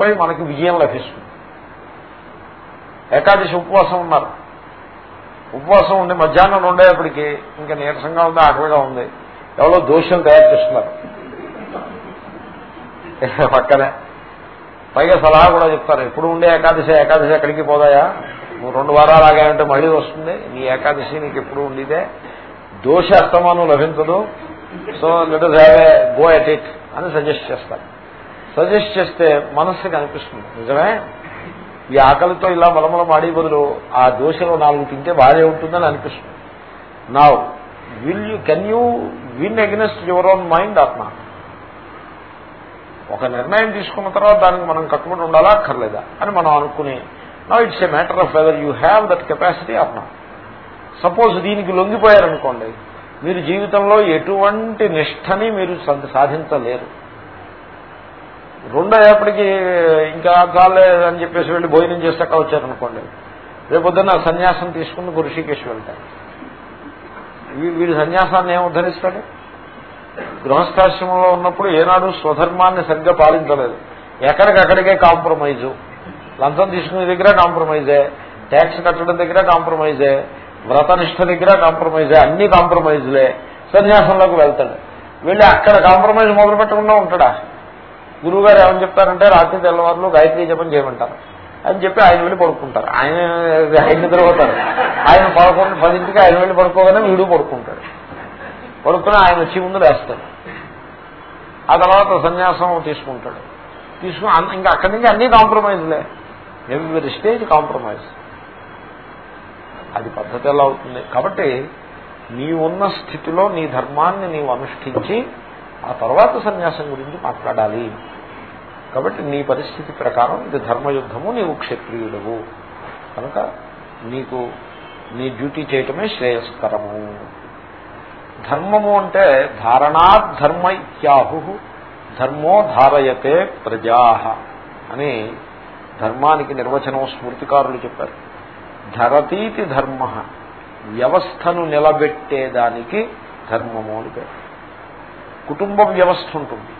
దోషంపై మనకి విజయం లభిస్తుంది. ఏకాదశి ఉపవాసం ఉన్నారు. ఉపవాసం ఉండి మధ్యాహ్నం ఉండేప్పటికీ ఇంకా నీరసంగా ఉంది ఆకలిగా ఉంది. ఎవరో దోషం తయారు చేస్తున్నారు. పక్కనే. పైగా సలహా కూడా చెప్తారు ఎప్పుడు ఉండే ఏకాదశి ఏకాదశి ఎక్కడికి పోదాయా? నువ్వు రెండు వారాలు ఆగాయంటే మళ్ళీ వస్తుంది. నీ ఏకాదశి నీకు ఎప్పుడు ఉండిదే? దోష అస్తమానం లభించదు. So let have a go at it అని సజెస్ట్ చేస్తారు. సజెస్ట్ చేస్తే మనస్సుకి అనిపిస్తుంది. నిజమే? ఈ ఆకలితో ఇలా మలమల మాడి బదులు ఆ దోశలో నాలుగు తింటే బాగానే ఉంటుందని అనిపిస్తుంది. నా will you can you win against your own mind ఆత్మ? ఒక నిర్ణయం తీసుకున్న తర్వాత దానికి మనం కట్టుబడి ఉండాలా అక్కర్లేదా అని మనం అనుకుని నా it's a matter of whether you have that capacity ఆత్మ సపోజ్ దీనికి లొంగిపోయారనుకోండి మీరు జీవితంలో ఎటువంటి నిష్టని మీరు సాధించలేరు. రెండు అయ్యేప్పటికీ ఇంకా చాలే అని చెప్పేసి వెళ్ళి భోజనం చేసాక వచ్చారనుకోండి. రేపొద్దున సన్యాసం తీసుకుని ఋషికేశ్ వెళ్తాడు వీడు సన్యాసాన్ని ఏం ఉద్ధరిస్తాడు? గృహస్థాశ్రమంలో ఉన్నప్పుడు ఏనాడు స్వధర్మాన్ని సరిగ్గా పాలించలేదు. ఎక్కడికక్కడికే కాంప్రమైజు. లంచం తీసుకునే దగ్గర కాంప్రమైజే. ట్యాక్స్ కట్టడం దగ్గర కాంప్రమైజే. వ్రతనిష్ట దగ్గర కాంప్రమైజే. అన్ని కాంప్రమైజ్లే. సన్యాసంలోకి వెళ్తాడు. వెళ్ళి అక్కడ కాంప్రమైజ్ మొదలు పెట్టకుండా ఉంటాడా? గురువు గారు ఏమని చెప్తారంటే రాత్రి తెల్లవారులు గాయత్రి జపం చేయమంటారు. అని చెప్పి ఆయన వెళ్ళి పడుకుంటారు. ఆయన ఆయన నిద్రపోతారు ఆయన పదకొండు పదింటికి ఆయన వెళ్ళి పడుకోగానే వీడు పడుకుంటాడు. పడుకుని ఆయన వచ్చి ముందు వేస్తాడు ఆ తర్వాత సన్యాసం తీసుకుంటాడు. తీసుకుని ఇంకా అక్కడి నుంచి అన్ని కాంప్రమైజ్లే. Every stage compromise. అది పద్ధతి ఎలా అవుతుంది? కాబట్టి నీ ఉన్న స్థితిలో నీ ధర్మాన్ని నీవు అనుష్ఠించి ఆ తర్వాత సన్యాసం గురించి మాట్లాడాలి. కాబట్టి నీ పరిస్థితి ప్రకారం ఇది ధర్మయుద్ధము నీవు క్షత్రియుడవు. కనుక నీకు నీ డ్యూటీ చేయటమే శ్రేయస్కరము. ధర్మము అంటే ధారణాత్ ధర్మ ఇత్యాహు ధర్మో ధారయతే ప్రజా అని ధర్మానికి నిర్వచనం స్మృతికారులు చెప్పారు. ధరతీతి ధర్మ వ్యవస్థను నిలబెట్టేదానికి ధర్మము అని పేరు. కుటుంబ వ్యవస్థ ఉంటుంది.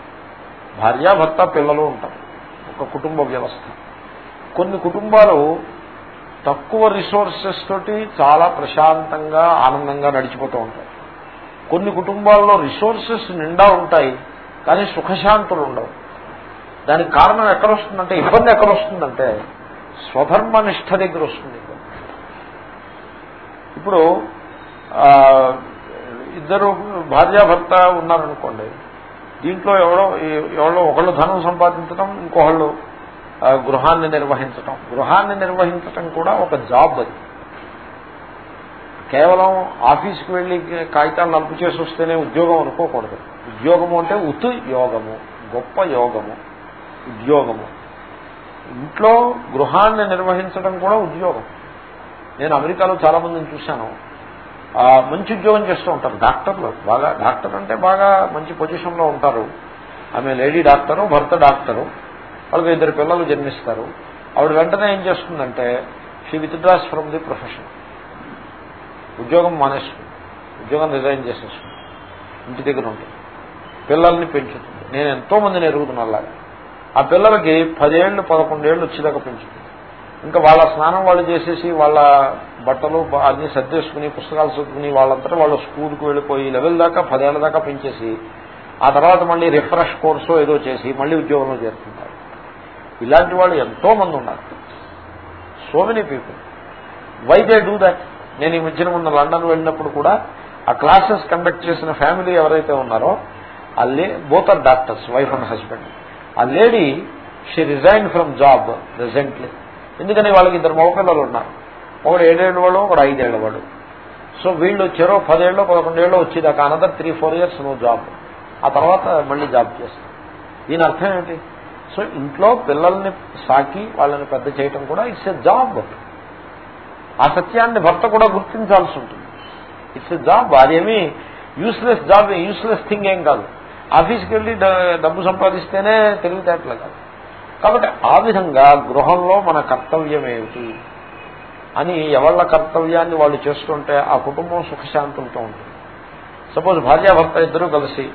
భార్యాభర్త పిల్లలు ఉంటారు. ఒక కుటుంబ వ్యవస్థ. కొన్ని కుటుంబాలు తక్కువ రిసోర్సెస్ తోటి చాలా ప్రశాంతంగా ఆనందంగా నడిచిపోతూ ఉంటాయి. కొన్ని కుటుంబాల్లో రిసోర్సెస్ నిండా ఉంటాయి కానీ సుఖశాంతులు ఉండవు. దానికి కారణం ఎక్కడ వస్తుందంటే ఇబ్బంది ఎక్కడ వస్తుందంటే స్వధర్మ నిష్ట దగ్గర వస్తుంది. ఇప్పుడు ఇద్దరు భార్యాభర్త ఉన్నారనుకోండి దీంట్లో ఎవరో ఎవరో ఒకళ్ళు ధనం సంపాదించడం ఇంకొకళ్ళు గృహాన్ని నిర్వహించటం. గృహాన్ని నిర్వహించటం కూడా ఒక జాబ్ అది. కేవలం ఆఫీస్కి వెళ్ళి కాగితాలు నలుపు చేసి వస్తేనే ఉద్యోగం అనుకోకూడదు. ఉద్యోగము అంటే ఉత్ యోగము గొప్ప యోగము ఉద్యోగము. ఇంట్లో గృహాన్ని నిర్వహించడం కూడా ఉద్యోగం. నేను అమెరికాలో చాలా మందిని చూశాను. మంచి ఉద్యోగం చేస్తూ ఉంటారు. డాక్టర్లు బాగా డాక్టర్ అంటే బాగా మంచి పొజిషన్లో ఉంటారు. ఆమె లేడీ డాక్టరు భర్త డాక్టరు వాళ్ళకి ఇద్దరు పిల్లలు జన్మిస్తారు. ఆవిడ వెంటనే ఏం చేస్తుందంటే she withdraws from the profession ఉద్యోగం మానేస్తుంది. ఉద్యోగం రిజైన్ చేసేస్తుంది. ఇంటి దగ్గర ఉంటుంది పిల్లల్ని పెంచుతుంది. నేను ఎంతో మందిని ఎరుగుతున్నా అలాగే. ఆ పిల్లలకి పదేళ్ళు పదకొండేళ్ళు వచ్చేదాకా పెంచుతుంది. ఇంకా వాళ్ళ స్నానం వాళ్ళు చేసేసి వాళ్ళ బట్టలు అన్ని సర్దేసుకుని పుస్తకాలు చదువుకుని వాళ్ళంతా వాళ్ళు స్కూల్కి వెళ్ళిపోయి లెవెల్ దాకా పదేళ్ళ దాకా పెంచేసి ఆ తర్వాత మళ్ళీ రిఫ్రెష్ కోర్సు ఏదో చేసి మళ్ళీ ఉద్యోగంలో చేరుతుంటారు ఇలాంటి వాళ్ళు ఎంతో మంది ఉన్నారు. So many people why they do that నేను ఈ మధ్యన ఉన్న లండన్ వెళ్ళినప్పుడు కూడా ఆ క్లాసెస్ కండక్ట్ చేసిన ఫ్యామిలీ ఎవరైతే ఉన్నారో ఆ లే both are doctors wife and husband ఆ lady she resign from job presently ఎందుకని వాళ్ళకి ఇద్దరు మగపిల్లలు ఉన్నారు. ఒకడు ఏడేళ్ళ వాడు ఒకడు ఐదేళ్ళ వాడు సో వీళ్ళు చెరో పదేళ్ళు పదకొండేళ్ళు వచ్చేదాకా అనదర్ త్రీ ఫోర్ ఇయర్స్ నువ్వు జాబ్ ఆ తర్వాత మళ్ళీ జాబ్ చేస్తావు దీని అర్థం ఏమిటి? సో ఇంట్లో పిల్లల్ని సాకి వాళ్ళని పెద్ద చేయటం కూడా ఇట్స్ ఎ జాబ్ ఆ సత్యాన్ని భర్త కూడా గుర్తించాల్సి ఉంటుంది. ఇట్స్ ఎ జాబ్ అదేమి యూస్లెస్ జాబ్ యూస్లెస్ థింగ్ ఏం కాదు. ఆఫీస్కి వెళ్ళి డబ్బు సంపాదిస్తేనే తెలివితేటలు కాదు. కాబట్టి ఆ విధంగా గృహంలో మన కర్తవ్యం ఏమిటి అని ఎవళ్ళ కర్తవ్యాన్ని వాళ్ళు చేస్తుంటే ఆ కుటుంబం సుఖశాంతులతో ఉంటుంది. సపోజ్ భార్యాభర్త ఇద్దరూ కలిసి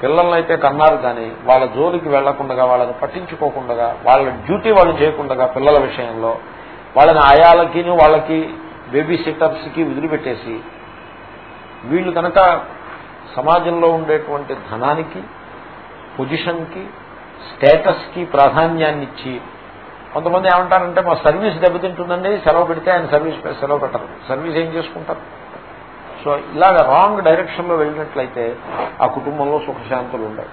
పిల్లల్ని అయితే కన్నారు కానీ వాళ్ళ జోలికి వెళ్ళకుండా వాళ్ళని పట్టించుకోకుండా వాళ్ళ డ్యూటీ వాళ్ళు చేయకుండా పిల్లల విషయంలో వాళ్ళని ఆయాలకి వాళ్ళకి బేబీ సిటర్స్కి వదిలిపెట్టేసి వీళ్ళు కనుక సమాజంలో ఉండేటువంటి ధనానికి పొజిషన్కి స్టేటస్కి ప్రాధాన్యాన్ని ఇచ్చి కొంతమంది ఏమంటారంటే మా సర్వీస్ దెబ్బతింటుందండి సెలవు పెడితే ఆయన సర్వీస్ సెలవు పెట్టరు. సర్వీస్ ఏం చేసుకుంటారు? సో ఇలాగ రాంగ్ డైరెక్షన్లో వెళ్ళినట్లయితే ఆ కుటుంబంలో సుఖశాంతులు ఉండవు.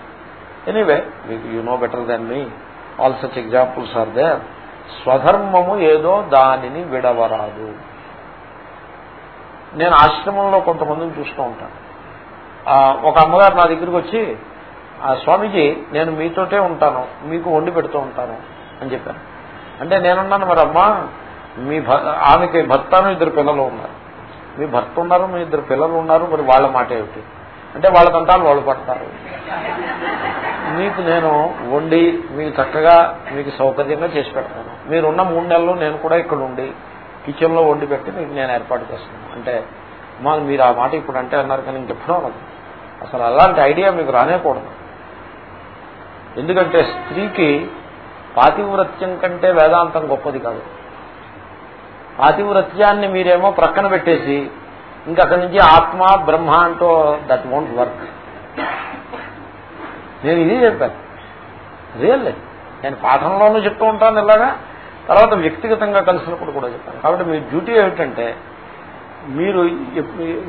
ఎనీవే మీకు you know better than me. All such examples are they స్వధర్మము ఏదో దానిని విడవరాదు. నేను ఆశ్రమంలో కొంతమందిని చూస్తూ ఉంటాను. ఒక అమ్మగారు నా దగ్గరికి వచ్చి ఆ స్వామీజీ నేను మీతోటే ఉంటాను మీకు వండి పెడుతూ ఉంటాను అని చెప్పాను అంటే నేనున్నాను మరి అమ్మా మీ ఆమెకి భర్తను ఇద్దరు పిల్లలు ఉన్నారు. మీ భర్త ఉన్నారు మీ ఇద్దరు పిల్లలు ఉన్నారు మరి వాళ్ళ మాట ఏమిటి? అంటే వాళ్ళకంతా వాళ్ళు పడతారు. మీకు నేను వండి మీకు చక్కగా మీకు సౌకర్యంగా చేసి పెడతాను. మీరున్న మూడు నెలలు నేను కూడా ఇక్కడ ఉండి కిచెన్లో వండి పెట్టి మీకు నేను ఏర్పాటు చేస్తాను. అంటే మా మీరు ఆ మాట ఇప్పుడు అంటే అన్నారు కానీ ఇంకెప్పుడో అన్నది అసలు అలాంటి ఐడియా మీకు రానేకూడదు ఎందుకంటే స్త్రీకి పాతివ్రత్యం కంటే వేదాంతం గొప్పది కాదు. పాతివ్రత్యాన్ని మీరేమో ప్రక్కన పెట్టేసి ఇంకా అక్కడి నుంచి ఆత్మ బ్రహ్మ అంటూ దట్ వోంట్ వర్క్ నేను ఇది చెప్పాను. రియల్ నేను పాఠంలోనూ చెప్తూ ఉంటాను ఇలాగా. తర్వాత వ్యక్తిగతంగా కలిసినప్పుడు కూడా చెప్పాను. కాబట్టి మీ డ్యూటీ ఏమిటంటే మీరు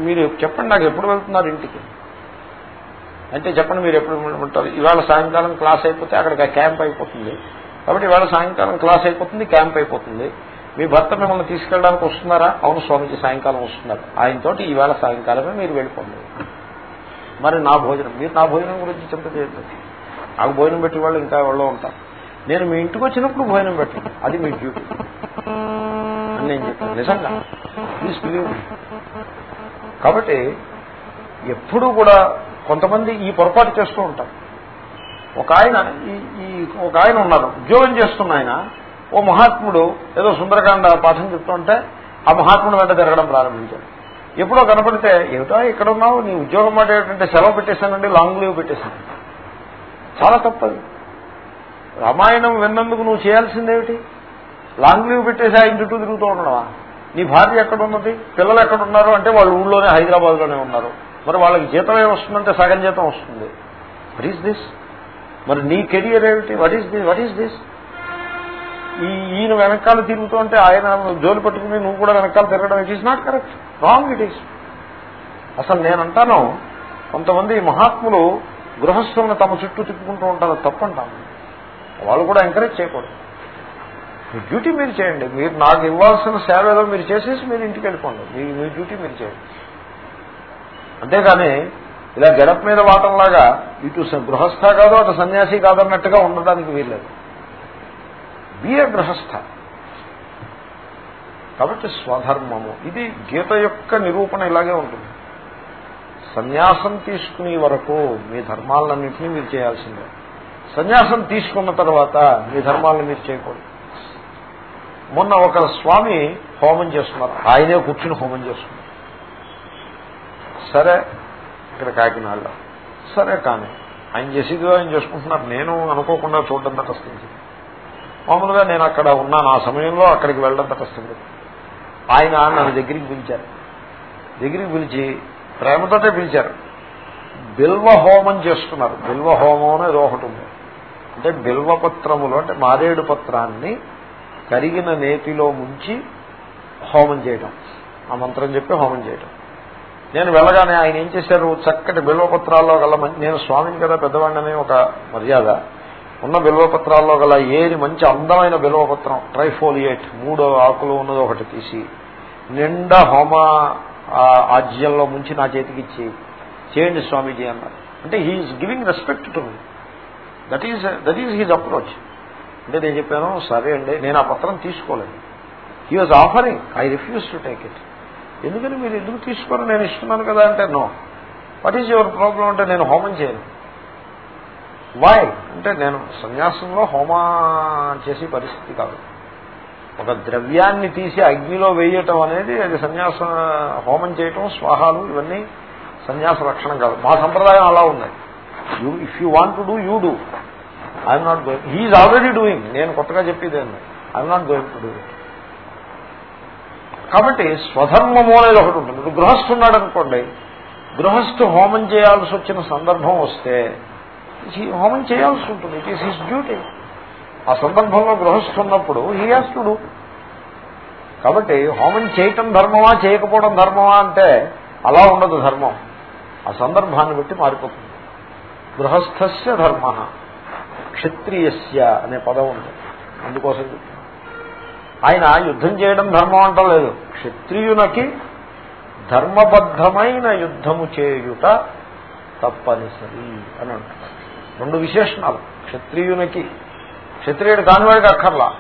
మీరు చెప్పండి నాకు ఎప్పుడు వెళ్తున్నారు ఇంటికి? అంటే చెప్పండి మీరు ఎప్పుడు ఉంటారు? ఇవాళ సాయంకాలం క్లాస్ అయిపోతే అక్కడికి క్యాంప్ అయిపోతుంది. కాబట్టి ఇవాళ సాయంకాలం క్లాస్ అయిపోతుంది క్యాంప్ అయిపోతుంది. మీ భర్త మిమ్మల్ని తీసుకెళ్ళడానికి వస్తున్నారా? అవును స్వామిజీ సాయంకాలం వస్తున్నారు. ఆయనతోటి ఈవేళ సాయంకాలమే మీరు వెళ్ళిపోండి. మరి నా భోజనం మీరు నా భోజనం గురించి చింత చేయలేదు నాకు భోజనం పెట్టే వాళ్ళు ఇంకా వాళ్ళు ఉంటారు. నేను మీ ఇంటికి వచ్చినప్పుడు భోజనం పెట్టను. అది మీ డ్యూటీ. అని నేను చెప్పాను. నిజంగా. ప్లీజ్ బిలీవ్ కాబట్టి ఎప్పుడూ కూడా కొంతమంది ఈ పొరపాటు చేస్తూ ఉంటారు. ఒక ఆయన ఈ ఒక ఆయన ఉన్నారు. ఉద్యోగం చేస్తున్న ఆయన ఓ మహాత్ముడు ఏదో సుందరకాండ పాఠం చెప్తుంటే ఆ మహాత్ముడు వెంట తిరగడం ప్రారంభించాడు. ఎప్పుడో కనపడితే ఏమిటో ఇక్కడ ఉన్నావు? నీ ఉద్యోగం మాట ఏంటంటే సెలవు పెట్టేశానండి లాంగ్ లీవ్ పెట్టేశాను. చాలా తప్పది. రామాయణం విన్నందుకు నువ్వు చేయాల్సిందేమిటి? లాంగ్ లీవ్ పెట్టేసి ఆయన చుట్టూ తిరుగుతూ ఉండవా? నీ భార్య ఎక్కడున్నది? పిల్లలు ఎక్కడున్నారు? అంటే వాళ్ళు ఊళ్ళోనే హైదరాబాద్లోనే ఉన్నారు. మరి వాళ్ళకి జీతం ఏమొస్తుందంటే సగం జీతం వస్తుంది. వట్ ఈస్ దిస్ మరి నీ కెరియర్ ఏమిటి? What is this what is this ఈ ఈయన వెనకాల తిరుగుతూ ఉంటే ఆయన జోలు పట్టుకుని నువ్వు కూడా వెనకాల తిరగడం it is not correct wrong it is అసలు నేనంటాను కొంతమంది మహాత్ములు గృహస్థులను తమ చుట్టూ తిప్పుకుంటూ ఉంటారు తప్పంటాను వాళ్ళు కూడా ఎంకరేజ్ చేయకూడదు. మీ డ్యూటీ మీరు చేయండి. మీరు నాకు ఇవ్వాల్సిన సేవ ఏదో మీరు చేసేసి మీరు ఇంటికి వెళ్ళిపోండి. మీ మీ డ్యూటీ మీరు చేయండి. అంతేకాని ఇలా గడప మీద వాటంలాగా ఇటు గృహస్థ కాదు అటు సన్యాసి కాదన్నట్టుగా ఉండడానికి వీల్లేదు. బిఏ గృహస్థ. కాబట్టి స్వధర్మము. ఇది గీత యొక్క నిరూపణ ఇలాగే ఉంటుంది. సన్యాసం తీసుకునే వరకు మీ ధర్మాలన్నింటినీ మీరు చేయాల్సిందే. సన్యాసం తీసుకున్న తర్వాత మీ ధర్మాలను మీరు చేయకూడదు. మొన్న ఒక స్వామి హోమం చేస్తున్నారు. ఆయనే కూర్చుని హోమం చేస్తున్నారు. సరే ఇక్కడ కాకినాడలో. సరే కానీ ఆయన చేసేది ఆయన చేసుకుంటున్నారు. నేను అనుకోకుండా చూడడం తటస్థించింది మామూలుగా నేను అక్కడ ఉన్నాను ఆ సమయంలో అక్కడికి వెళ్ళడం తటస్థింది ఆయన నన్ను దగ్గరికి పిలిచారు. దగ్గరికి పిలిచి ప్రేమతోటే పిలిచారు. బిల్వ హోమం చేస్తున్నారు. బిల్వ హోమం అనేది ఒకటి ఉంది. అంటే బిల్వపత్రములు అంటే మారేడు పత్రాన్ని కరిగిన నేతిలో ముంచి హోమం చేయటం. ఆ మంత్రం చెప్పి హోమం చేయటం. నేను వెళ్ళగానే ఆయన ఏం చేశారు? చక్కటి బిల్వపత్రాల్లో గల నేను స్వామిని కదా పెద్దవాడిని ఒక మర్యాద. ఉన్న బిల్వపత్రాల్లో గల ఏది మంచి అందమైన బిల్వపత్రం ట్రైఫోలియేట్ మూడో ఆకులు ఉన్నది ఒకటి తీసి నిండా హోమ ఆజ్యంలో ముంచి నా చేతికి ఇచ్చి చేయండి స్వామీజీ అన్నారు. అంటే he's giving respect to me that is that is his approach అంటే నేను చెప్పాను సరే అండి నేను ఆ పత్రం తీసుకోలేదు. He was offering I refuse to take it ఎందుకని మీరు ఎందుకు తీసుకోరు? నేను ఇస్తున్నాను కదా అంటే no what is your problem అంటే నేను హోమం చేయను. వై అంటే నేను సన్యాసంలో హోమా చేసే పరిస్థితి కాదు. ఒక ద్రవ్యాన్ని తీసి అగ్నిలో వేయటం అనేది అది సన్యాస హోమం చేయటం స్వాహాలు ఇవన్నీ సన్యాస లక్షణం కాదు. మా సంప్రదాయం అలా ఉన్నాయి you if you want to do you do I'm not going he already doing నేను కొత్తగా చెప్పేదేండి I'm not going to do it కాబట్టి స్వధర్మము అనేది ఒకటి ఉంటుంది. ఇప్పుడు గృహస్థు ఉన్నాడు అనుకోండి గృహస్థు హోమం చేయాల్సి వచ్చిన సందర్భం వస్తే హోమం చేయాల్సి ఉంటుంది. ఇట్ ఈస్ హిస్ డ్యూటీ ఆ సందర్భంలో గృహస్థు ఉన్నప్పుడు హీ హాస్ టు డూ కాబట్టి హోమం చేయటం ధర్మమా చేయకపోవడం ధర్మమా అంటే అలా ఉండదు ధర్మం. ఆ సందర్భాన్ని బట్టి మారిపోతుంది. గృహస్థస్య ధర్మ క్షత్రియస్య అనే పదం ఉంది. అందుకోసం ఆయన యుద్ధం చేయడం ధర్మం అంటలేదు క్షత్రియునకి ధర్మబద్ధమైన యుద్ధము చేయుట తప్పనిసరి అని అంటున్నారు రెండు విశేషణాలు. క్షత్రియునికి క్షత్రియుడు కానివాడికి అక్కర్లా.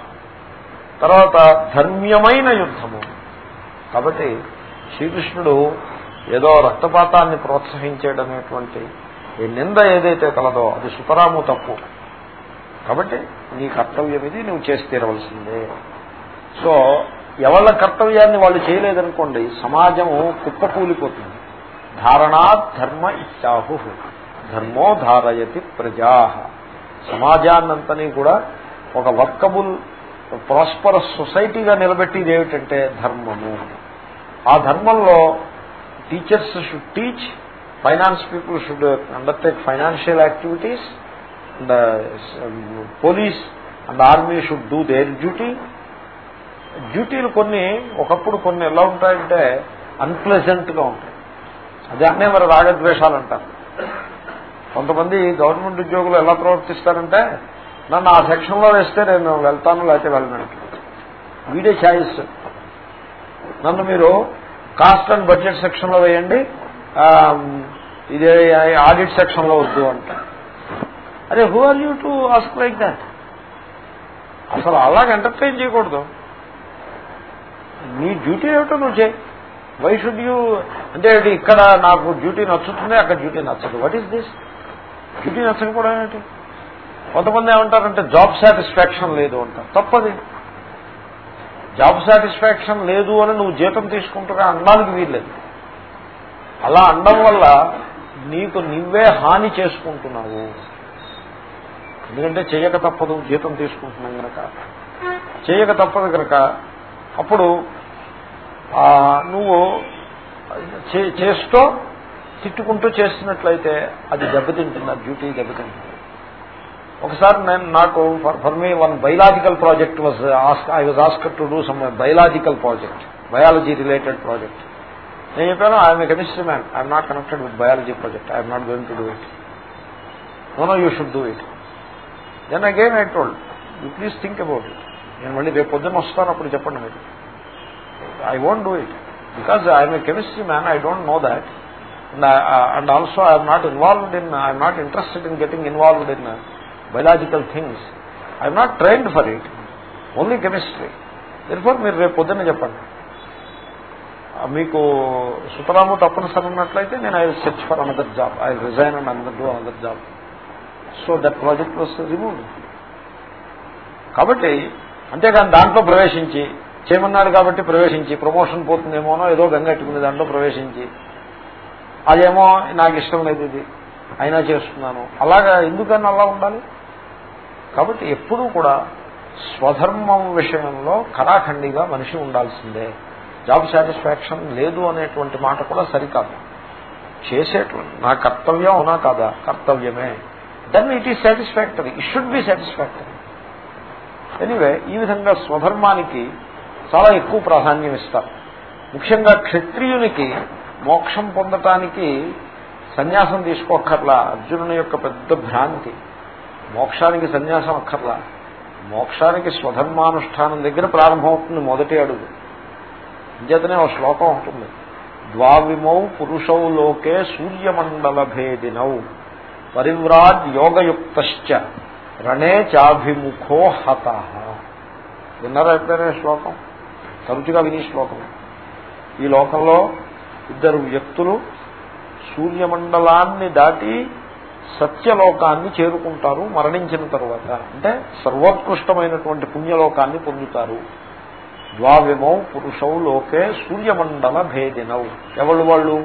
తర్వాత ధర్మ్యమైన యుద్ధము. కాబట్టి శ్రీకృష్ణుడు ఏదో రక్తపాతాన్ని ప్రోత్సహించేటనేటువంటి ఈ నింద ఏదైతే కలదో అది సుతరాము తప్పు. కాబట్టి నీ కర్తవ్యం ఇది నువ్వు చేసి తీరవలసిందే. సో ఎవళ్ళ కర్తవ్యాన్ని వాళ్ళు చేయలేదనుకోండి సమాజము కుప్పకూలిపోతుంది. ధారణాత్ ధర్మ ఇచ్చాహు ధర్మో ధారయతి ప్రజా. సమాజాన్నంతని కూడా ఒక వర్కబుల్ ప్రాస్పరస్ సొసైటీగా నిలబెట్టేది ఏమిటంటే ధర్మము. ఆ ధర్మంలో teachers should teach finance people should undertake financial activities and police and army should do their duty డ్యూటీలు కొన్ని ఒకప్పుడు కొన్ని ఎలా ఉంటాయంటే అన్ప్లెజెంట్గా ఉంటాయి. అదే మరి రాగద్వేషాలు అంటారు కొంతమంది గవర్నమెంట్ ఉద్యోగులు ఎలా ప్రవర్తిస్తారంటే నన్ను ఆ సెక్షన్లో వేస్తే నేను వెళ్తాను లేకపోతే వెళ్ళను వీడే ఛాయిస్. నన్ను మీరు కాస్ట్ అండ్ బడ్జెట్ సెక్షన్లో వేయండి ఇదే ఆడిట్ సెక్షన్లో వద్దు అంట అరే who are you to ask like that? అసలు అలాగ ఎంటర్టైన్ చేయకూడదు. నీ డ్యూటీ ఏమిటో నువ్వు చేయి. వై షుడ్ యూ అంటే ఇక్కడ నాకు డ్యూటీ నచ్చుతుంది అక్కడ డ్యూటీ నచ్చదు. వాట్ ఈస్ దిస్ డ్యూటీ నచ్చకపోవడం ఏంటి? కొంతమంది ఏమంటారంటే జాబ్ సాటిస్ఫాక్షన్ లేదు అంటారు. తప్పది. జాబ్ సాటిస్ఫాక్షన్ లేదు అని నువ్వు జీతం తీసుకుంటున్నా అనడానికి వీల్లేదు. అలా అనడం వల్ల నీకు నువ్వే హాని చేసుకుంటున్నావు. ఎందుకంటే చేయక తప్పదు జీతం తీసుకుంటున్నాం కనుక. చేయక తప్పదు కనుక అప్పుడు నువ్వు చేస్తూ తిట్టుకుంటూ చేస్తున్నట్లయితే అది దెబ్బతింటుంది ఆ డ్యూటీ దెబ్బతింటుంది. ఒకసారి నేను నాకు for me one biological project was I was asked to do some biological project biology related project నేను చెప్పాను I'm a chemistry man I'm not connected with biology project I'm not going to do it no no you should do it then again I told you please think about it నేను మళ్ళీ రేపు పొద్దున్న వస్తాను అప్పుడు చెప్పండి మీరు. I won't do it because I'm a chemistry man I don't know that and also I'm not involved in I'm not interested in getting involved in biological things I'm not trained for it only chemistry for మీరు రేపు పొద్దున్న చెప్పండి. మీకు సుతరాము తప్పనిసరి ఉన్నట్లయితే నేను I search for another job I resign and another do another job so that project was remove కాబట్టి అంతేకాని దాంట్లో ప్రవేశించి చేయమన్నాడు కాబట్టి ప్రవేశించి ప్రమోషన్ పోతుందేమోనో ఏదో గంగట్టుకుని దాంట్లో ప్రవేశించి అదేమో నాకు ఇష్టం లేదు ఇది అయినా చేస్తున్నాను. అలాగా ఎందుకని అలా ఉండాలి? కాబట్టి ఎప్పుడూ కూడా స్వధర్మం విషయంలో కళాఖండిగా మనిషి ఉండాల్సిందే. జాబ్ సాటిస్ఫాక్షన్ లేదు అనేటువంటి మాట కూడా సరికాదు. చేసేటువంటి నా కర్తవ్యం అవునా కాదా? కర్తవ్యమే. Then it is satisfactory it should be satisfactory anyway ఈ విధంగా స్వధర్మానికి చాలా ఎక్కువ ప్రాధాన్యం ఇస్తారు. ముఖ్యంగా క్షత్రియునికి మోక్షం పొందటానికి సన్యాసం తీసుకోక్కర్లా అర్జునుని యొక్క పెద్ద భ్రాంతి. మోక్షానికి సన్యాసం అక్కర్లా. మోక్షానికి స్వధర్మానుష్ఠానం దగ్గర ప్రారంభమవుతుంది మొదటి అడుగు. ఇంచేతనే ఒక శ్లోకం ఉంటుంది. ద్వావిమౌ పురుషౌ లోకే సూర్యమండల భేదినౌ పరివ్రాజ్ యోగయుక్త రణే చాభిముఖో హత విన్నారా ఎప్పుడైనా శ్లోకం తరచుగా విని శ్లోకం ఈ లోకంలో ఇద్దరు వ్యక్తులు సూర్యమండలాన్ని దాటి సత్యలోకాన్ని చేరుకుంటారు మరణించిన తరువాత. అంటే సర్వోత్కృష్టమైనటువంటి పుణ్యలోకాన్ని పొందుతారు. ద్వావిమౌ పురుషౌ లోకే సూర్యమండల భేదినౌ. ఎవళ్ళు వాళ్ళు?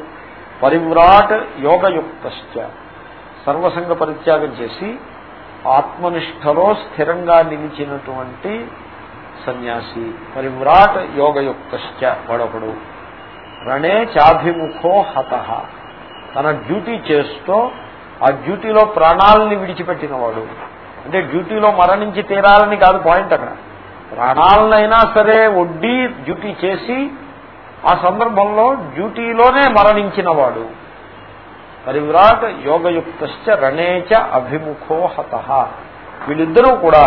పరివ్రాట్ యోగయుక్త సర్వసంగ పరిత్యాగం చేసి ఆత్మనిష్టలో స్థిరంగా నిలిచినటువంటి సన్యాసి. పరివ్రాట్ యోగయుక్త వాడొకడు రణే చాభిముఖో హత. తన డ్యూటీ చేస్తూ ఆ డ్యూటీలో ప్రాణాలని విడిచిపెట్టినవాడు. అంటే డ్యూటీలో మరణించి తీరాలని కాదు పాయింట్ అక్కడ. ప్రాణాలనైనా సరే వడ్డీ డ్యూటీ చేసి ఆ సందర్భంలో డ్యూటీలోనే మరణించినవాడు. పరివ్రాట్ యోగయుక్త రణేచ అభిముఖో హత. వీళ్ళిద్దరూ కూడా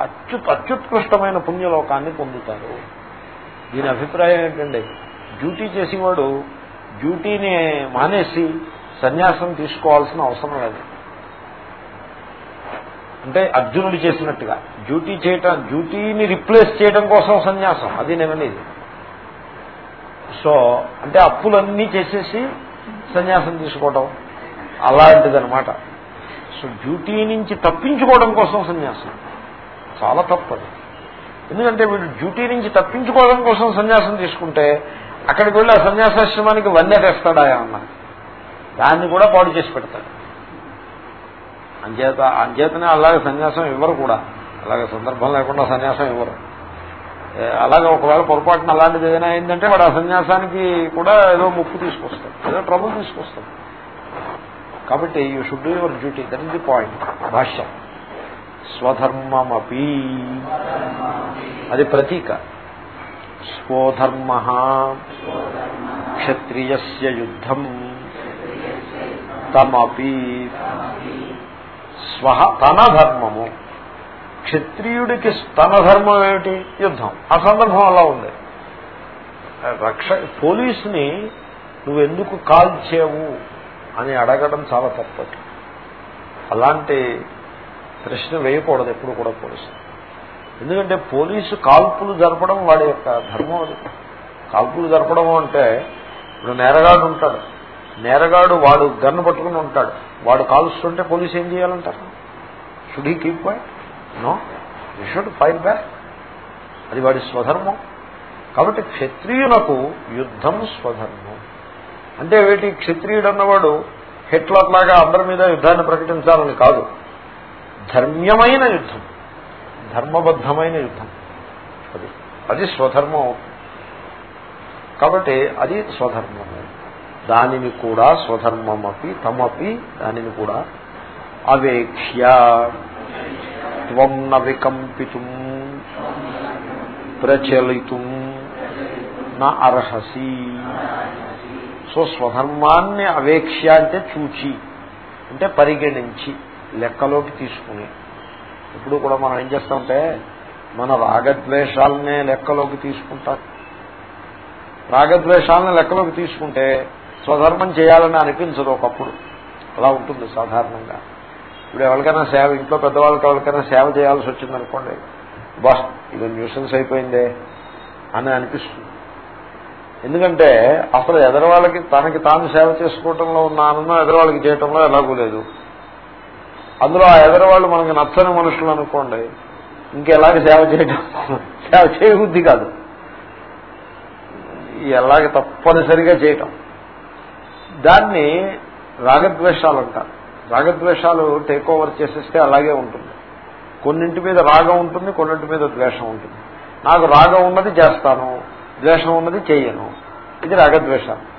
అత్యు అత్యుత్కృష్టమైన పుణ్యలోకాన్ని పొందుతారు. దీని అభిప్రాయం ఏంటండి డ్యూటీ చేసేవాడు డ్యూటీని మానేసి సన్యాసం తీసుకోవాల్సిన అవసరం లేదు. అంటే అర్జునుడు చేసినట్టుగా డ్యూటీ చేయటం డ్యూటీని రిప్లేస్ చేయడం కోసం సన్యాసం అది నేననేది సో అంటే అప్పులన్నీ చేసేసి సన్యాసం తీసుకోవటం అలాంటిదనమాట సో డ్యూటీ నుంచి తప్పించుకోవడం కోసం సన్యాసం. చాలా తప్పదు. ఎందుకంటే వీడు డ్యూటీ నుంచి తప్పించుకోవడం కోసం సన్యాసం తీసుకుంటే అక్కడికి వెళ్ళి ఆ సన్యాసాశ్రమానికి వన్నెటేస్తాడా అన్న దాన్ని కూడా పాడు చేసి పెడతాడు. అంచేత అంచేతనే అలాగే సన్యాసం ఇవ్వరు కూడా. అలాగే సందర్భం లేకుండా సన్యాసం ఇవ్వరు. అలాగే ఒకవేళ పొరపాటున అలాంటిది ఏదైనా అయిందంటే వాడు ఆ సన్యాసానికి కూడా ఏదో ముప్పు తీసుకొస్తాడు ఏదో ట్రబుల్ తీసుకొస్తాడు. కాబట్టి you should do your duty that is the point భాష్యం. స్వధర్మమపి. అది ప్రతీక. స్వధర్మ. క్షత్రియస్య యుద్ధం. తమపి. స్వ తన ధర్మము. క్షత్రియుడికి తన ధర్మం ఏమిటి? యుద్ధం. ఆ సందర్భం అలా ఉంది. రక్ష పోలీసుని నువ్వు ఎందుకు కాల్చేవు అని అడగడం చాలా తప్పదు అలాంటి ప్రశ్న వేయకూడదు ఎప్పుడు కూడా పోలీసు ఎందుకంటే పోలీసు కాల్పులు జరపడం వాడి యొక్క ధర్మం అది. కాల్పులు జరపడం అంటే ఇప్పుడు నేరగాడు ఉంటాడు. నేరగాడు వాడు గన్ను పట్టుకుని ఉంటాడు. వాడు కాలుస్తుంటే పోలీసు ఏం చేయాలంటారు? Should he keep point no you should fight back. అది వాడి స్వధర్మం. కాబట్టి క్షత్రియులకు యుద్ధం స్వధర్మం. అంటే వీటి క్షత్రియుడు అన్నవాడు హిట్లర్ లాగా అందరి మీద యుద్ధాన్ని ప్రకటించాలని కాదు. ధర్మ్యమైన యుద్ధం. ధర్మబద్ధమైన యుద్ధం. అది అది స్వధర్మం. కాబట్టి అది స్వధర్మము. దానిని కూడా స్వధర్మమపి తమపి దానిని కూడా అవేక్ష్య. త్వం న వికంపితుం ప్రచలితుం నా అర్హసి. సో స్వధర్మాన్ని అవేక్ష్య అంటే చూచి అంటే పరిగణించి లెక్కలోకి తీసుకుని. ఇప్పుడు కూడా మనం ఏం చేస్తామంటే మన రాగద్వేషాలనే లెక్కలోకి తీసుకుంటాం. రాగద్వేషాలను లెక్కలోకి తీసుకుంటే స్వధర్మం చేయాలని అనిపించదు ఒకప్పుడు. అలా ఉంటుంది సాధారణంగా. ఇప్పుడు ఎవరికైనా సేవ ఇంట్లో పెద్దవాళ్ళకి ఎవరికైనా సేవ చేయాల్సి వచ్చిందనుకోండి బస్ ఇది న్యూసెన్స్ అయిపోయిందే అని అనిపిస్తుంది. ఎందుకంటే అసలు ఎదరవాళ్ళకి తనకి తాను సేవ చేసుకోవటంలో ఉన్న ఆనందం ఎదరవాళ్ళకి చేయటంలో ఎలాగూ లేదు. అందులో ఆ ఎదరవాళ్ళు మనకి నచ్చని మనుషులు అనుకోండి ఇంకెలాగ సేవ చేయటం సేవ చేయబుద్ధి కాదు. ఎలాగ తప్పనిసరిగా చేయటం. దాన్ని రాగద్వేషాలు అంటారు. రాగద్వేషాలు టేక్ ఓవర్ చేసేస్తే అలాగే ఉంటుంది. కొన్నింటి మీద రాగం ఉంటుంది కొన్నింటి మీద ద్వేషం ఉంటుంది. నాకు రాగం ఉన్నది చేస్తాను ద్వేషం ఉన్నది చేయను. ఇది రాగద్వేషాలు.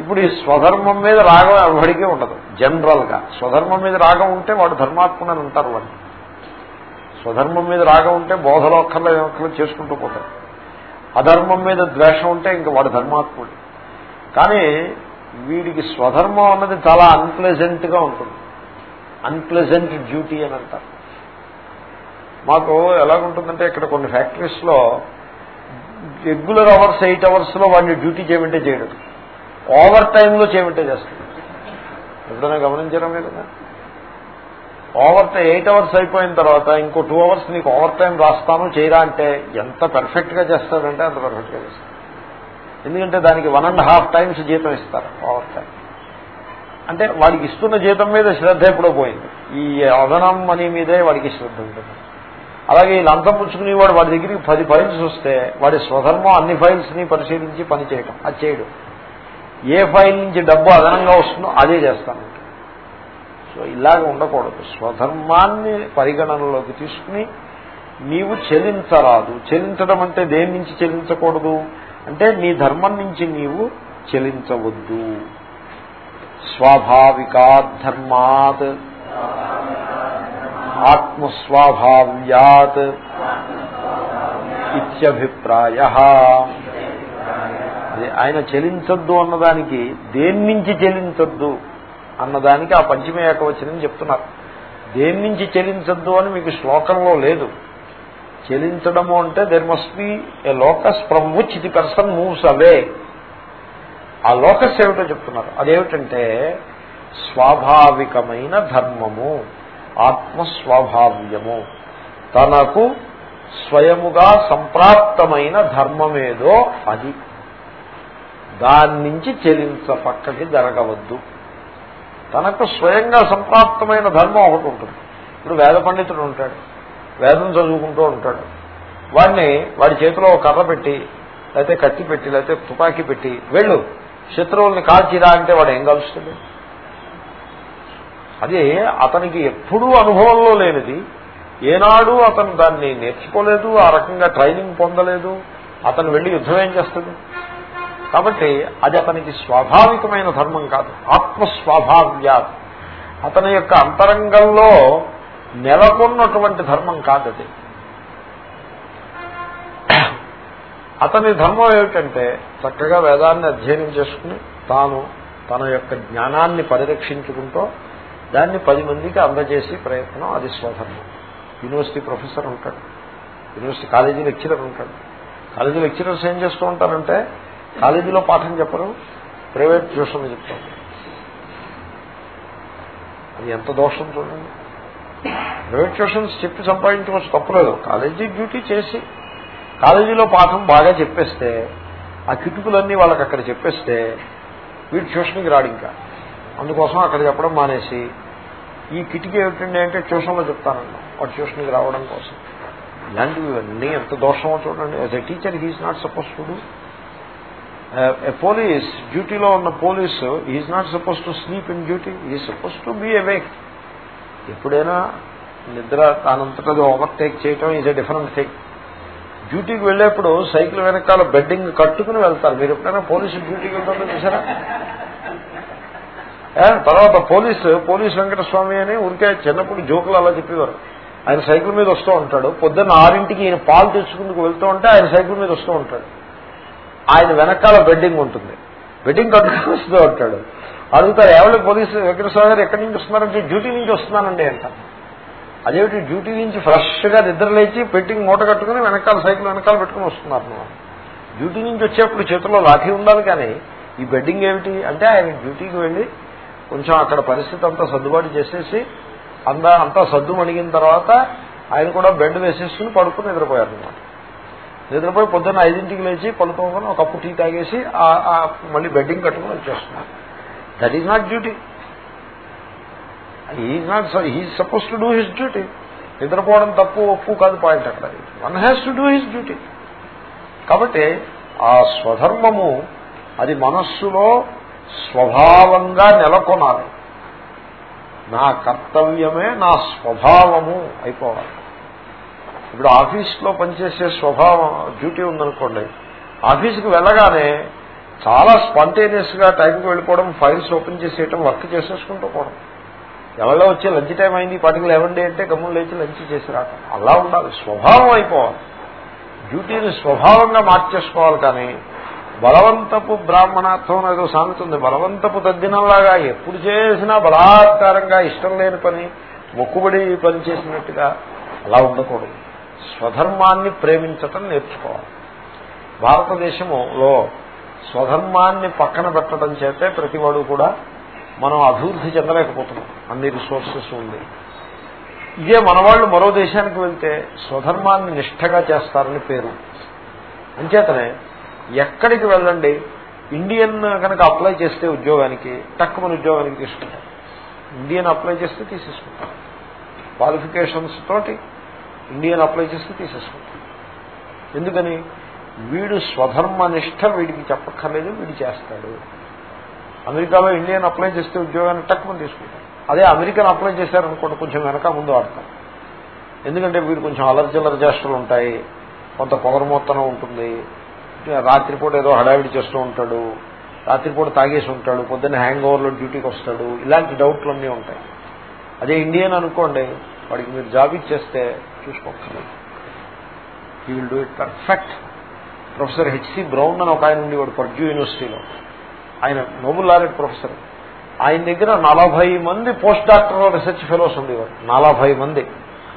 ఇప్పుడు ఈ స్వధర్మం మీద రాగం ఎవరికీ ఉండదు. జనరల్గా. స్వధర్మం మీద రాగం ఉంటే వాడు ధర్మాత్మని అంటారు వాడిని. స్వధర్మం మీద రాగం ఉంటే బోధలో ఒక్కర్లో చేసుకుంటూ పోతాడు అధర్మం మీద ద్వేషం ఉంటే ఇంకా వాడు ధర్మాత్ముడు. కానీ వీడికి స్వధర్మం అన్నది చాలా అన్ప్లెజెంట్గా ఉంటుంది. అన్ప్లెజెంట్ డ్యూటీ అని అంటారు. మాకు ఎలాగుంటుందంటే ఇక్కడ కొన్ని ఫ్యాక్టరీస్లో రెగ్యులర్ అవర్స్ ఎయిట్ అవర్స్లో వాడిని డ్యూటీ చేయమంటే చేయడం. ఓవర్ టైంలో చేయమంటే చేస్తుంది ఎప్పుడైనా గమనించడం లేదు ఓవర్ టైం ఎయిట్ అవర్స్ అయిపోయిన తర్వాత ఇంకో టూ అవర్స్ నీకు ఓవర్ టైం రాస్తాను చేయరా అంటే ఎంత పెర్ఫెక్ట్గా చేస్తాడంటే అంత పెర్ఫెక్ట్గా చేస్తాడు. ఎందుకంటే దానికి వన్ అండ్ హాఫ్ టైమ్స్ జీతం ఇస్తారు ఓవర్ టైం అంటే వాడికి ఇస్తున్న జీతం మీద శ్రద్ధ ఎప్పుడో పోయింది. ఈ అదనం మనీ మీదే వాడికి శ్రద్ధ ఉంటుంది. అలాగే ఈ లంతం పుచ్చుకునేవాడు వాడి దగ్గరికి పది ఫైల్స్ వస్తే వాడి స్వధర్మం అన్ని ఫైల్స్ని పరిశీలించి పని చేయడం అది చేయడం. ఏ ఫైల్ నుంచి డబ్బు అదనంగా వస్తుందో అదే చేస్తాను. సో ఇలాగ ఉండకూడదు. స్వధర్మాన్ని పరిగణనలోకి తీసుకుని నీవు చెల్లించరాదు చెల్లించడం అంటే దేని నుంచి చెల్లించకూడదు అంటే నీ ధర్మం నుంచి నీవు చెలించవద్దు. స్వాభావికాధర్మాత్ ఆత్మస్వాభావ్యాత్. ఇత్యభిప్రాయ. ఆయన చెలించద్దు అన్నదానికి దేని నుంచి చెలించద్దు అన్నదానికి ఆ పంచమే ఏకవచనం చెప్తున్నారు. దేని నుంచి చెలించద్దు అని మీకు శ్లోకంలో లేదు. చెలించడము అంటే there must be a locus from which the person moves away ఆ లోకస్ ఏమిటో చెప్తున్నారు. అదేమిటంటే స్వాభావికమైన ధర్మము ఆత్మస్వాభావ్యము. తనకు స్వయముగా సంప్రాప్తమైన ధర్మమేదో అది. దాని నుంచి చెలించ పక్కకి జరగవద్దు. తనకు స్వయంగా సంప్రాప్తమైన ధర్మం ఒకటి ఉంటుంది. ఇప్పుడు వేద పండితుడు ఉంటాడు. వేదం చదువుకుంటూ ఉంటాడు. వాడిని వాడి చేతిలో కర్ర పెట్టి లేకపోతే కత్తి పెట్టి లేకపోతే తుపాకీ పెట్టి వెళ్ళు శత్రువుల్ని కాల్చిరా అంటే వాడు ఏం కలుస్తుంది అది అతనికి ఎప్పుడూ అనుభవంలో లేనిది ఏనాడు అతను దాన్ని నేర్చుకోలేదు ఆ రకంగా ట్రైనింగ్ పొందలేదు అతను వెళ్ళి యుద్ధం ఏం చేస్తుంది కాబట్టి అది అతనికి స్వాభావికమైన ధర్మం కాదు ఆత్మస్వాభావ్యాత్ అతని యొక్క అంతరంగంలో నెలకొన్నటువంటి ధర్మం కాదది. అతని ధర్మం ఏమిటంటే చక్కగా వేదాన్ని అధ్యయనం చేసుకుని తాను తన యొక్క జ్ఞానాన్ని పరిరక్షించుకుంటూ దాన్ని పది మందికి అందజేసి ప్రయత్నం అది స్వధర్మం. యూనివర్సిటీ ప్రొఫెసర్ ఉంటాడు. యూనివర్సిటీ కాలేజీ లెక్చరర్ ఉంటాడు. కాలేజీ లెక్చరర్స్ ఏం చేస్తూ ఉంటారంటే కాలేజీలో పాఠం చెప్పరు ప్రైవేట్ ట్యూషన్ చెప్తారు. అది ఎంత దోషం చూడండి. ప్రైవేట్ ట్యూషన్స్ చెప్పి సంపాదించుకోవచ్చు తప్పలేదు కాలేజీ డ్యూటీ చేసి కాలేజీలో పాఠం బాగా చెప్పేస్తే ఆ కిటుకులన్నీ వాళ్ళకి అక్కడ చెప్పేస్తే వీడు ట్యూషన్కి రాడు ఇంకా. అందుకోసం అక్కడ చెప్పడం మానేసి ఈ కిటికీ ఏమిటండి అంటే ట్యూషన్లో చెప్తానన్నా. వాడు ట్యూషన్కి రావడం కోసం. ఇలాంటివి ఇవన్నీ ఎంత దోషమో చూడండి. As a teacher he's not suppose to do police డ్యూటీలో ఉన్న police is not suppose to sleep in duty he suppose to be awake ఎప్పుడైనా నిద్ర తానంతటది ఓవర్టేక్ చేయటం ఈజ్ ఎ డిఫరెంట్ థింగ్ డ్యూటీకి వెళ్ళేప్పుడు సైకిల్ వెనకాల బెడ్డింగ్ కట్టుకుని వెళ్తారు. మీరు ఎప్పుడైనా పోలీసు డ్యూటీకి వెళ్తారో చూసారా తర్వాత పోలీసు పోలీస్ వెంకటస్వామి అని ఊరికే చిన్నప్పుడు జోకులు అలా చెప్పేవారు. ఆయన సైకిల్ మీద వస్తూ ఉంటాడు. పొద్దున్న ఆరింటికి ఈయన పాలు తెచ్చుకుందుకు వెళ్తూ ఉంటే ఆయన సైకిల్ మీద వస్తూ ఉంటాడు. ఆయన వెనకాల బెడ్డింగ్ ఉంటుంది. బెడ్డింగ్ కట్టుకుని వస్తూ ఉంటాడు. అడుగుతారు ఎవరి పోలీసు వెంకటేశ్వర గారు ఎక్కడి నుంచి వస్తున్నారంటే డ్యూటీ నుంచి వస్తున్నానండి అంట అదేమిటి డ్యూటీ నుంచి ఫ్రెష్గా పెట్టింగ్ మూట కట్టుకుని వెనకాల సైకిల్ వెనకాల పెట్టుకుని వస్తున్నారు డ్యూటీ నుంచి వచ్చేప్పుడు చేతుల్లో లాఠీ ఉండాలి కానీ ఈ బెడ్డింగ్ ఏమిటి? అంటే ఆయన డ్యూటీకి వెళ్ళి కొంచెం అక్కడ పరిస్థితి అంతా సర్దుబాటు చేసేసి అందా అంతా సర్దు మణిగిన తర్వాత ఆయన కూడా బెడ్ వేసేసుకుని పడుకుని నిద్రపోయారనమాట నిద్రపోయి పొద్దున్న ఐదింటికి లేచి పడుకోగానే ఒకప్పుడు టీ తాగేసి మళ్ళీ బెడ్డింగ్ కట్టుకుని వచ్చేస్తున్నారు. That is not duty is not he's suppose to do his duty నిద్రపోవడం తప్పు ఒప్పు కాదు పాయింట్ అక్కడ. One has to do his duty కాబట్టి ఆ స్వధర్మము అది మనస్సులో స్వభావంగా నెలకొనాలి. నా కర్తవ్యమే నా స్వభావము అయిపోవాలి. ఇప్పుడు ఆఫీస్లో పనిచేసే స్వభావం డ్యూటీ ఉందనుకోండి ఆఫీస్కి వెళ్ళగానే చాలా స్పాంటేనియస్గా టైంకి వెళ్ళిపోవడం ఫైల్స్ ఓపెన్ చేసేయటం వర్క్ చేసేసుకుంటూ పోవడం. ఎవరో వచ్చి లంచ్ టైం అయింది పాటికి లేవండి అంటే గమ్ములు లేచి లంచ్ చేసి రావటం. అలా ఉండాలి. స్వభావం అయిపోవాలి. డ్యూటీని స్వభావంగా మార్చేసుకోవాలి కానీ బలవంతపు బ్రాహ్మణార్థం ఏదో సాగుతుంది బలవంతపు తగ్గినలాగా ఎప్పుడు చేసినా బలాత్కారంగా ఇష్టం లేని పని మొక్కుబడి పని చేసినట్టుగా అలా ఉండకూడదు. స్వధర్మాన్ని ప్రేమించటం నేర్చుకోవాలి. భారతదేశంలో స్వధర్మాన్ని పక్కన పెట్టడం చేతే ప్రతివాడు కూడా మనం అభివృద్ధి చెందలేకపోతున్నాం. అన్ని రిసోర్సెస్ ఉంది. ఇదే మనవాళ్ళు మరో దేశానికి వెళ్తే స్వధర్మాన్ని నిష్ఠగా చేస్తారని పేరు. అంచేతనే ఎక్కడికి వెళ్ళండి? ఇండియన్ కనుక అప్లై చేస్తే ఉద్యోగానికి తక్కువ ఉద్యోగానికి తీసుకుంటారు. ఇండియన్ అప్లై చేస్తే తీసేసుకుంటారు. క్వాలిఫికేషన్స్ తోటి ఇండియన్ అప్లై చేస్తే తీసేసుకుంటారు. ఎందుకని? వీడు స్వధర్మ నిష్ట వీడికి చెప్పక్కర్లేదు వీడు చేస్తాడు. అమెరికాలో ఇండియన్ అప్లై చేస్తే ఉద్యోగాన్ని తక్కువ తీసుకుంటాం అదే అమెరికన్ అప్లై చేశారనుకోండి కొంచెం వెనక ముందు ఆడతారు ఎందుకంటే వీడు కొంచెం అలర్జలర్ చేష్టలు ఉంటాయి కొంత పొగరమొత్తనం ఉంటుంది రాత్రిపూట ఏదో హడావిడి చేస్తూ ఉంటాడు రాత్రిపూట తాగేసి ఉంటాడు పొద్దున్న హ్యాంగ్ ఓవర్లో డ్యూటీకి వస్తాడు ఇలాంటి డౌట్లు అన్నీ ఉంటాయి. అదే ఇండియన్ అనుకోండి వాడికి మీరు జాబ్ ఇచ్చేస్తే చూసుకోవచ్చు he will do it perfect professor H C Brown అని ఒక ఆయన ఉండేవాడు పర్జూ యూనివర్సిటీలో. ఆయన నోబుల్ లారెట్ ప్రొఫెసర్. ఆయన దగ్గర నలభై మంది పోస్ట్ డాక్టర్ రీసెర్చ్ ఫెలోస్ ఉండేవారు. నలభై మంది.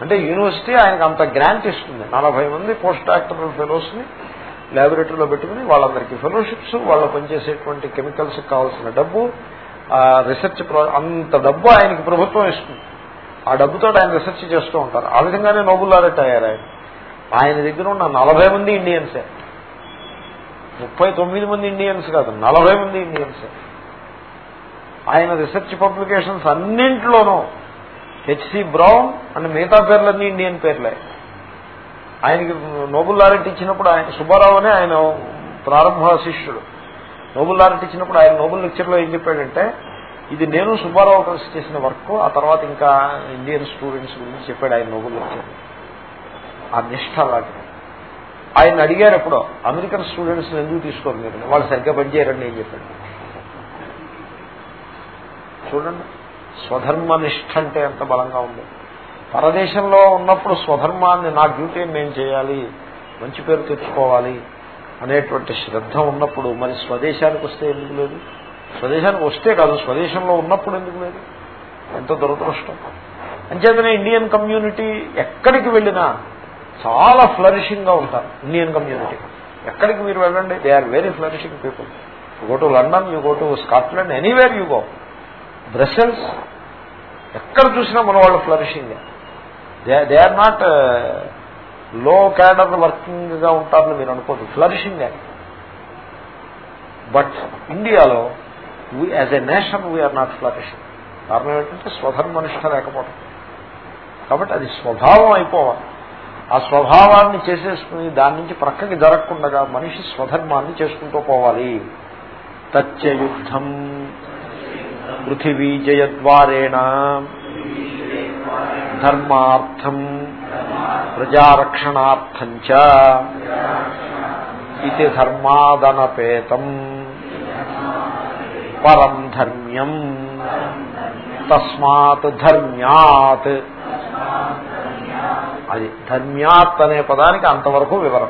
అంటే యూనివర్సిటీ ఆయనకు అంత గ్రాంట్ ఇస్తుంది. నలభై మంది పోస్ట్ డాక్టరల్ ఫెలోస్ని ల్యాబొరేటరీలో పెట్టుకుని వాళ్ళందరికీ ఫెలోషిప్స్ వాళ్ళు పనిచేసేటువంటి కెమికల్స్ కావాల్సిన డబ్బు రీసెర్చ్ అంత డబ్బు ఆయనకి ప్రభుత్వం ఇస్తుంది. ఆ డబ్బుతో ఆయన రీసెర్చ్ చేస్తూ ఉంటారు. ఆ విధంగానే నోబుల్ లారెట్ అయ్యారు ఆయన. ఆయన దగ్గర ఉన్న నలభై మంది ఇండియన్సే. ముప్పై తొమ్మిది మంది ఇండియన్స్ కాదు నలభై మంది ఇండియన్స్. ఆయన రీసెర్చ్ పబ్లికేషన్స్ అన్నింటిలోనూ హెచ్సి బ్రౌన్ అండ్ మిగతా పేర్లన్నీ ఇండియన్ పేర్లే. ఆయనకి నోబుల్ లారెట్ ఇచ్చినప్పుడు ఆయన సుబ్బారావు అనే ఆయన ప్రారంభ శిష్యుడు. నోబుల్ లారెట్ ఇచ్చినప్పుడు ఆయన నోబుల్ లెక్చర్లో ఏం చెప్పాడంటే ఇది నేను సుబ్బారావు కలిసి చేసిన వర్క్ ఆ తర్వాత ఇంకా ఇండియన్ స్టూడెంట్స్ గురించి చెప్పాడు ఆయన నోబుల్ లెక్చర్. ఆ నిష్ట అలాంటిది ఆయన అడిగారు ఎప్పుడో అమెరికన్ స్టూడెంట్స్ ఎందుకు తీసుకోరు మీరు? వాళ్ళు సరిగ్గా పనిచేయరండి ఏం చెప్పాడు. చూడండి స్వధర్మనిష్ట అంటే ఎంత బలంగా ఉంది. పరదేశంలో ఉన్నప్పుడు స్వధర్మాన్ని నా డ్యూటీని నేను చేయాలి మంచి పేరు తెచ్చుకోవాలి అనేటువంటి శ్రద్ధ ఉన్నప్పుడు మరి స్వదేశానికి వస్తే ఎందుకు లేదు? స్వదేశానికి వస్తే కాదు స్వదేశంలో ఉన్నప్పుడు ఎందుకు లేదు? ఎంత దురదృష్టం. అంచేతనే ఇండియన్ కమ్యూనిటీ ఎక్కడికి వెళ్ళినా చాలా ఫ్లరిషింగ్గా ఉంటారు ఇండియన్ కమ్యూనిటీ ఎక్కడికి మీరు వెళ్ళండి? They are very flourishing people you go to London you go to Scotland anywhere you go Brussels ఎక్కడ చూసినా మన వాళ్ళు ఫ్లరిషింగ్ దే ఆర్ నాట్లో క్యాడర్ వర్కింగ్గా ఉంటారని మీరు అనుకోదు ఫ్లరిషింగ్ బట్ ఇండియాలో as a nation we are not flourishing కారణం ఏంటంటే స్వధర్మనిష్ట లేకపోవడం కాబట్టి అది స్వభావం అయిపోవాలి. ఆ స్వభావాన్ని చేసేసుకుని దాని నుంచి ప్రక్కకి జరగకుండా మనిషి స్వధర్మాన్ని చేసుకుంటూ పోవాలి. తచ్చయుద్ధం పృథివీ జయద్వారేణ ధర్మార్థం. ప్రజారక్షణార్థం ఇది ధర్మాదనపేతం. పరం ధర్మ్యం. తస్మాత్ ధర్మ్యాత్. అది ధన్యాత్ అనే పదానికి అంతవరకు వివరణ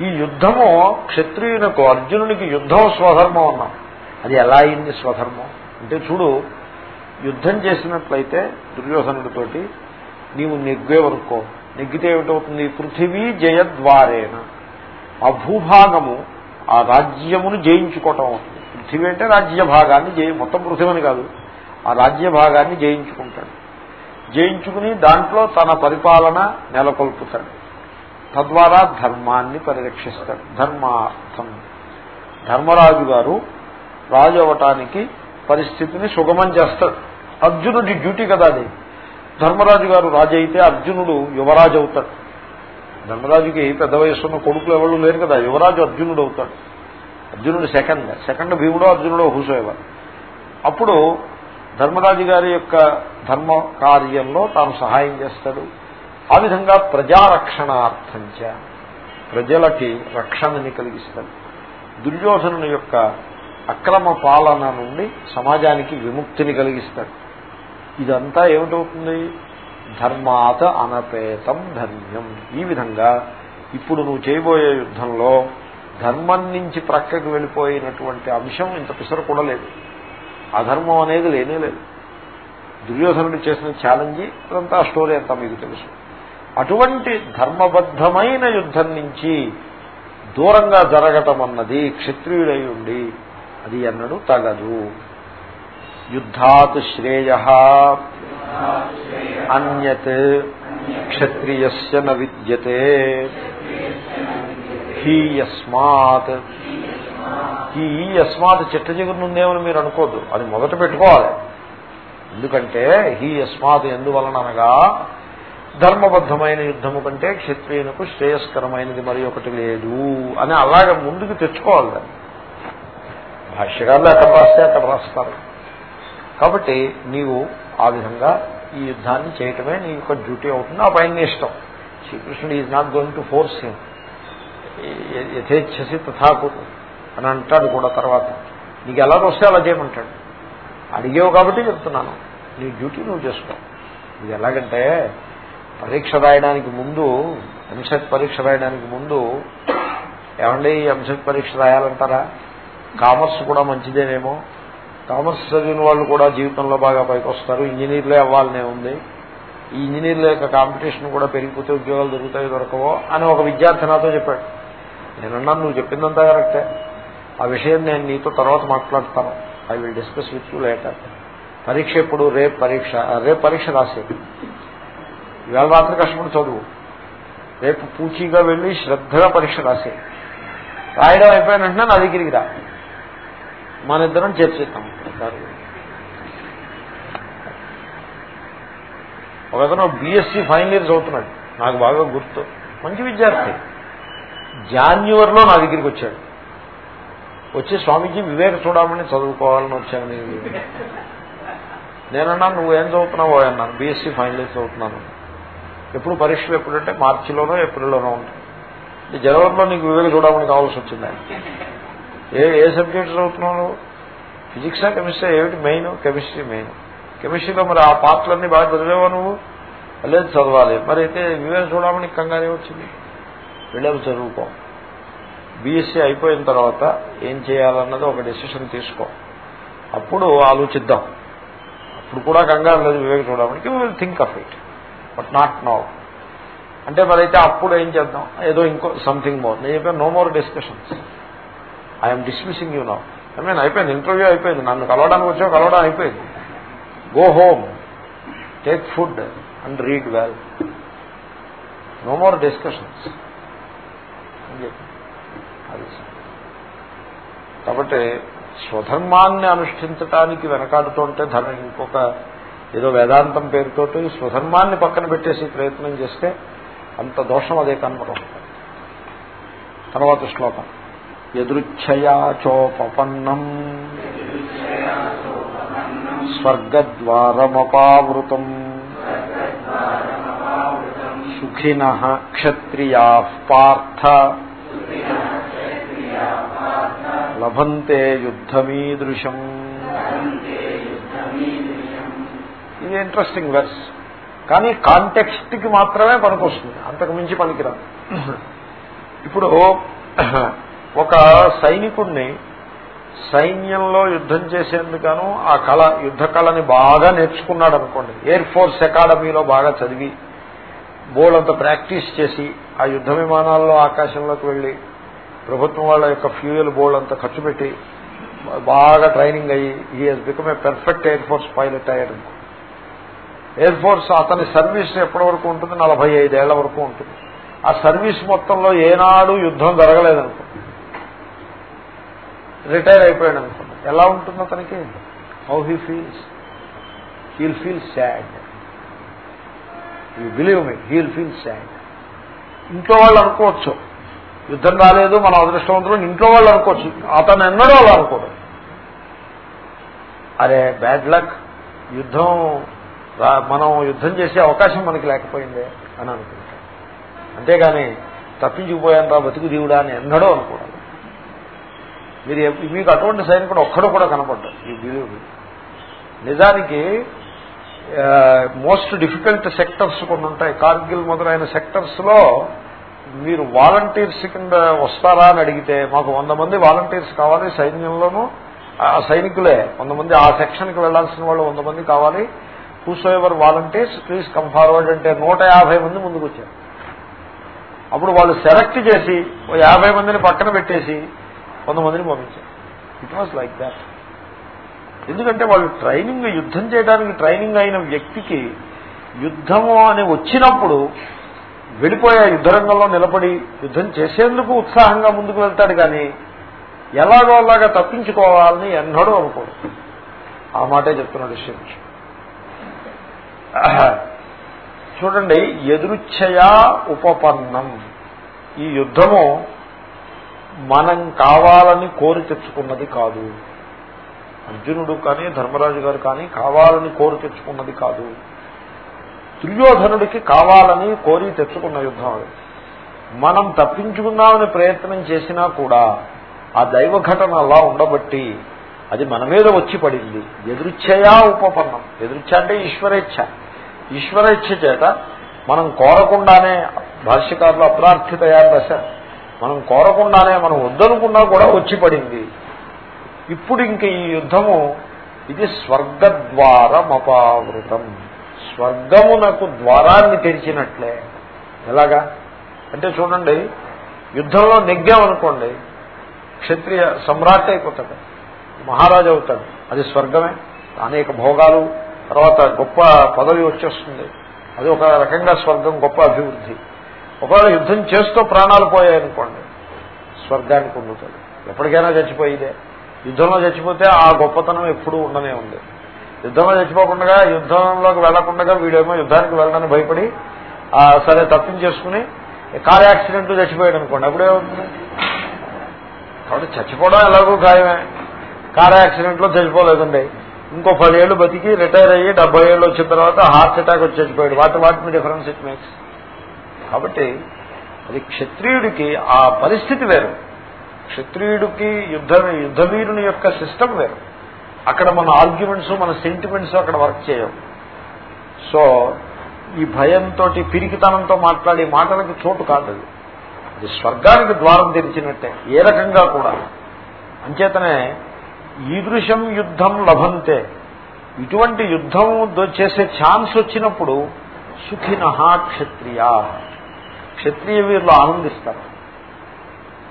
ఈ యుద్ధము క్షత్రియునకు అర్జునునికి యుద్ధం స్వధర్మం అన్నాం. అది ఎలా అయింది స్వధర్మం? అంటే చూడు యుద్ధం చేసినట్లయితే దుర్యోధనుడితోటి నీవు నెగ్గేవనుకో. నెగ్గితే ఏమిటవుతుంది? పృథివీ జయద్వారేణ ఆ భూభాగము ఆ రాజ్యమును జయించుకోవటం అవుతుంది. పృథివీ అంటే రాజ్య భాగాన్ని జయి మొత్తం పృథివని కాదు. ఆ రాజ్య భాగాన్ని జయించుకుంటాడు. జయించుకుని దాంట్లో తన పరిపాలన నెలకొల్పుతాడు. తద్వారా ధర్మాన్ని పరిరక్షిస్తాడు. ధర్మార్థం. ధర్మరాజు గారు రాజు అవటానికి పరిస్థితిని సుగమం చేస్తాడు. అర్జునుడి డ్యూటీ కదా అది. ధర్మరాజు గారు రాజు అయితే అర్జునుడు యువరాజు అవుతాడు. ధర్మరాజుకి పెద్ద వయసున్న కొడుకులు ఎవరు లేరు కదా యువరాజు అర్జునుడు అవుతాడు. అర్జునుడు సెకండ్. సెకండ్ భీముడో అర్జునుడో హూసోయేవారు అప్పుడు ధర్మరాజు గారి యొక్క ధర్మ కార్యంలో తాను సహాయం చేస్తాడు. ఆ విధంగా ప్రజారక్షణార్థంచ ప్రజలకి రక్షణని కలిగిస్తాడు. దుర్యోధను యొక్క అక్రమ పాలన నుండి సమాజానికి విముక్తిని కలిగిస్తాడు. ఇదంతా ఏమిటవుతుంది? ధర్మాత అనపేతం ధన్యం ఈ విధంగా ఇప్పుడు నువ్వు చేయబోయే యుద్ధంలో ధర్మం నుంచి ప్రక్కకు వెళ్ళిపోయినటువంటి అంశం ఇంత పిసర కూడా లేదు. అధర్మం అనేది లేనే లేదు. దుర్యోధనుడు చేసిన ఛాలెంజ్ అదంతా స్టోరీ అంతా మీకు తెలుసు. అటువంటి ధర్మబద్ధమైన యుద్ధం నుంచి దూరంగా జరగటం అన్నది క్షత్రియుడై ఉండి అది అన్నడు తగదు. యుద్ధాత్ శ్రేయ. అన్యత్ క్షత్రియస్య న విద్యతే. హీయస్మాత్. ఈ ఈ యస్మాత్ చిట్ట చిగురునుందేమని మీరు అనుకోద్దు. అది మొదట పెట్టుకోవాలి. ఎందుకంటే హీ యస్మాత్ ఎందువలనగా ధర్మబద్ధమైన యుద్ధము కంటే క్షత్రియునకు శ్రేయస్కరమైనది మరి ఒకటి లేదు అని అలాగ ముందుకు తెచ్చుకోవాలి దాన్ని. భాష్యకారులు అక్కడ రాస్తే అక్కడ రాస్తారు. కాబట్టి నీవు ఆ విధంగా ఈ యుద్ధాన్ని చేయటమే నీ యొక్క డ్యూటీ అవుతుంది. ఆ పైన ఇష్టం. శ్రీకృష్ణుడు is not going to force him. యథేచ్ఛసి తథాకు అని అంటాడు కూడా తర్వాత. నీకు ఎలా వస్తే అలా చేయమంటాడు. అడిగేవు కాబట్టి చెప్తున్నాను. నీ డ్యూటీ నువ్వు చేసుకో. ఇది ఎలాగంటే పరీక్ష రాయడానికి ముందు ఎంసెట్ పరీక్ష రాయడానికి ముందు ఏమండి ఎంసెట్ పరీక్ష రాయాలంటారా? కామర్స్ కూడా మంచిదేనేమో. కామర్స్ చదివిన వాళ్ళు కూడా జీవితంలో బాగా పైకి వస్తారు ఇంజనీర్లే అవ్వాలనే ఉంది. ఈ ఇంజనీర్ల యొక్క కాంపిటీషన్ కూడా పెరిగిపోతే ఉద్యోగాలు దొరుకుతాయి దొరకవో అని ఒక విద్యార్థి నాతో చెప్పాడు. నేనన్నాను నువ్వు చెప్పిందంతా కరెక్టే. ఆ విషయం నేను నీతో తర్వాత మాట్లాడతాను. I will discuss with you later పరీక్ష ఎప్పుడు? రేపు పరీక్ష. రేపు పరీక్ష రాసేది. ఇవాళ రాత్రి కష్టపడి చదువు. రేపు పూచీగా వెళ్ళి శ్రద్ధగా పరీక్ష రాసేది. రాయడం అయిపోయిన వెంటనే నా దగ్గరికి రా. మన ఇద్దరం చర్చిస్తాం ఒకతను బీఎస్సీ ఫైనల్ ఇయర్ చదువుతున్నాడు. నాకు బాగా గుర్తు. మంచి విద్యార్థి. జాన్యువరిలో నా దగ్గరికి వచ్చాడు. వచ్చి స్వామీజీ వివేక చూడమని చదువుకోవాలని వచ్చాను నేను. నేనన్నా నువ్వేం చదువుతున్నావో? అన్నాను. బీఎస్సీ ఫైనల్ ఇయర్ చదువుతున్నాను. ఎప్పుడు పరీక్షలు ఎప్పుడంటే మార్చిలోనో ఏప్రిల్లోనో ఉంటాయి. జనవరిలో నీకు వివేక చూడమని కావాల్సి వచ్చింది. ఏ ఏ సబ్జెక్ట్ చదువుతున్నావు? ఫిజిక్సా కెమిస్ట్రీ? ఏమిటి మెయిన్ కెమిస్ట్రీ మెయిన్ కెమిస్ట్రీలో మరి ఆ పార్ట్లన్నీ బాగా చదివేవా నువ్వు? లేదు చదవాలి. మరి అయితే వివేక చూడమని కంగానే వచ్చింది? వెళ్ళాము చదువుకో. బీఎస్సీ అయిపోయిన తర్వాత ఏం చేయాలన్నది ఒక డెసిషన్ తీసుకో. అప్పుడు ఆలోచిద్దాం. అప్పుడు కూడా కంగారు లేదు వివేక చూడడానికి will think of it but not now అంటే మరైతే అప్పుడు ఏం చేద్దాం? ఏదో ఇంకో సంథింగ్ మోర్ నేను చెప్పాను no more discussions I'm dismissing you now I mean అయిపోయింది ఇంటర్వ్యూ అయిపోయింది. నన్ను కలవడానికి వచ్చావు కలవడం అయిపోయింది. Go home take food and read well no more discussions కాబట్టి స్వధర్మాన్ని అనుష్ఠించటానికి వెనకాడుతుంటే ధర్మ ఇంకొక ఏదో వేదాంతం పేరుతోటి స్వధర్మాన్ని పక్కన పెట్టేసి ప్రయత్నం చేస్తే అంత దోషం అదే కనపడం తర్వాత శ్లోకం. ఎదృచ్ఛయాచోపన్నం స్వర్గద్వారమపావృతం. సుఖిన క్షత్రియా పార్థ. లభంతే యుద్ధమీదృశం. ఇది ఇంట్రెస్టింగ్ వెర్స్ కానీ కాంటెక్స్ట్కి మాత్రమే పనికొస్తుంది. అంతకు మించి పనికిరాదు. ఇప్పుడు ఒక సైనికుణ్ణి సైన్యంలో యుద్ధం చేసేందుకను ఆ కళ యుద్ధ కళని బాగా నేర్చుకున్నాడు అనుకోండి ఎయిర్ ఫోర్స్ అకాడమీలో బాగా చదివి బోర్డంత ప్రాక్టీస్ చేసి ఆ యుద్ధ విమానాల్లో ఆకాశంలోకి వెళ్ళి ప్రభుత్వం వాళ్ళ యొక్క ఫ్యూయల్ బోర్డు అంతా ఖర్చు పెట్టి బాగా ట్రైనింగ్ అయ్యి ఈ he's become a perfect air force pilot అయ్యాడు. ఎయిర్ ఫోర్స్ అతని సర్వీస్ ఎప్పటి వరకు ఉంటుంది? నలభై ఐదేళ్ళ వరకు ఉంటుంది. ఆ సర్వీస్ మొత్తంలో ఏనాడు యుద్ధం జరగలేదనుకో రిటైర్ అయిపోయాడు అనుకోండి ఎలా ఉంటుంది అతనికి? How he feels he'll feel sad you believe me he'll feel sad ఇంట్లో వాళ్ళు అనుకోవచ్చు. యుద్ధం రాలేదు మన అదృష్టవంతులు ఇంట్లో వాళ్ళు అనుకోవచ్చు. అతను ఎన్నడూ అలా అనుకోడు. అరే బ్యాడ్ లక్ యుద్ధం మనం యుద్ధం చేసే అవకాశం మనకి లేకపోయిందే అని అనుకుంటాం అంతేగాని తప్పించుకుపోయాను రా బతుకు దీవుడా అని ఎన్నడో అనుకోవాలి మీరు మీకు అటువంటి సైనికుడు ఒక్కడు కూడా కనపడ్డాడు. ఈ బిలీవ్ నిజానికి మోస్ట్ డిఫికల్ట్ సెక్టర్స్ కొన్ని ఉంటాయి కార్గిల్ మొదలైన సెక్టర్స్లో మీరు వాలంటీర్స్ కింద వస్తారా అని అడిగితే మాకు వంద మంది వాలంటీర్స్ కావాలి సైన్యంలోనూ సైనికులే. వంద మంది ఆ సెక్షన్కి వెళ్ళాల్సిన వాళ్ళు వంద మంది కావాలి. Whosoever volunteers please come forward అంటే నూట యాభై మంది ముందుకు వచ్చారు అప్పుడు వాళ్ళు సెలెక్ట్ చేసి యాభై మందిని పక్కన పెట్టేసి వంద మందిని పంపించారు. ఇట్ వాజ్ లైక్ దాట్ ఎందుకంటే వాళ్ళు ట్రైనింగ్ యుద్ధం చేయడానికి ట్రైనింగ్ అయిన వ్యక్తికి యుద్ధము అని వచ్చినప్పుడు వెళ్ళిపోయే యుద్ధరంగంలో నిలబడి యుద్ధం చేసేందుకు ఉత్సాహంగా ముందుకు వెళ్తాడు కానీ ఎలాగో అలాగా తప్పించుకోవాలని ఎన్నడూ అనుకోడు. ఆ మాటే చెప్తున్నాడు విషయం చూడండి ఎదురుచ్ఛయా ఉపపన్నం. ఈ యుద్ధము మనం కావాలని కోరి తెచ్చుకున్నది కాదు. అర్జునుడు కానీ ధర్మరాజు గారు కానీ కావాలని కోరి తెచ్చుకున్నది కాదు. దుర్యోధనుడికి కావాలని కోరి తెచ్చుకున్న యుద్ధం అది. మనం తప్పించుకుందామని ప్రయత్నం చేసినా కూడా ఆ దైవ ఘటన అలా ఉండబట్టి అది మన మీద వచ్చి పడింది. ఎదురుచ్ఛయా ఉపపన్నం. ఎదురుచ్ఛ అంటే ఈశ్వరేచ్ఛ. ఈశ్వరేచ్ఛ చేత మనం కోరకుండానే భాష్యకారులు అప్రార్థితయా దశ మనం కోరకుండానే మనం వద్దనుకున్నా కూడా వచ్చి పడింది. ఇప్పుడు ఇంక ఈ యుద్ధము ఇది స్వర్గద్వారమపావృతం. స్వర్గమునకు ద్వారాన్ని తెరిచినట్లే. ఎలాగా? అంటే చూడండి యుద్ధంలో నెగ్గామనుకోండి క్షత్రియ సమ్రాట్ అయిపోతాడు మహారాజు అవుతాడు. అది స్వర్గమే. అనేక భోగాలు తర్వాత గొప్ప పదవి వచ్చేస్తుంది. అది ఒక రకంగా స్వర్గం గొప్ప అభివృద్ధి. ఒకవేళ యుద్ధం చేస్తూ ప్రాణాలు పోయాయనుకోండి స్వర్గానికి పొందుతాడు. ఎప్పటికైనా చచ్చిపోయిదే. యుద్ధంలో చచ్చిపోతే ఆ గొప్పతనం ఎప్పుడూ ఉండనే ఉంది. యుద్ధంలో చచ్చిపోకుండా యుద్ధంలోకి వెళ్ళకుండా వీడేమో యుద్ధానికి వెళ్ళడానికి భయపడి సరే తప్పించేసుకుని కార్ యాక్సిడెంట్ చచ్చిపోయాడు అనుకోండి. అప్పుడేమవుతుంది కాబట్టి చచ్చిపోవడం ఎలాగో ఖాయమే. కార్ యాక్సిడెంట్లో చచ్చిపోలేదండి. ఇంకో పదేళ్ళు బతికి రిటైర్ అయ్యి డెబ్బై ఏళ్ళు వచ్చిన తర్వాత హార్ట్ అటాక్ వచ్చి చచ్చిపోయాడు. వాటి వాటిని డిఫరెన్స్ ఇట్ మేక్స్. కాబట్టి అది క్షత్రియుడికి ఆ పరిస్థితి వేరు. క్షత్రియుడికి యుద్ధ యుద్ధవీరుని యొక్క సిస్టమ్ వేరు. అక్కడ మన ఆర్గ్యుమెంట్స్ మన సెంటిమెంట్స్ అక్కడ వర్క్ చేయం సో ఈ భయంతో పిరికితనంతో మాట్లాడే మాటలకు చోటు కాదు అది. అది స్వర్గానికి ద్వారం తెరిచినట్టే ఏ రకంగా కూడా. అంచేతనే ఈదృశం యుద్ధం లభంతే. ఇటువంటి యుద్ధం చేసే ఛాన్స్ వచ్చినప్పుడు సుఖిన క్షత్రియా. క్షత్రియ వీరులు ఆనందిస్తారు.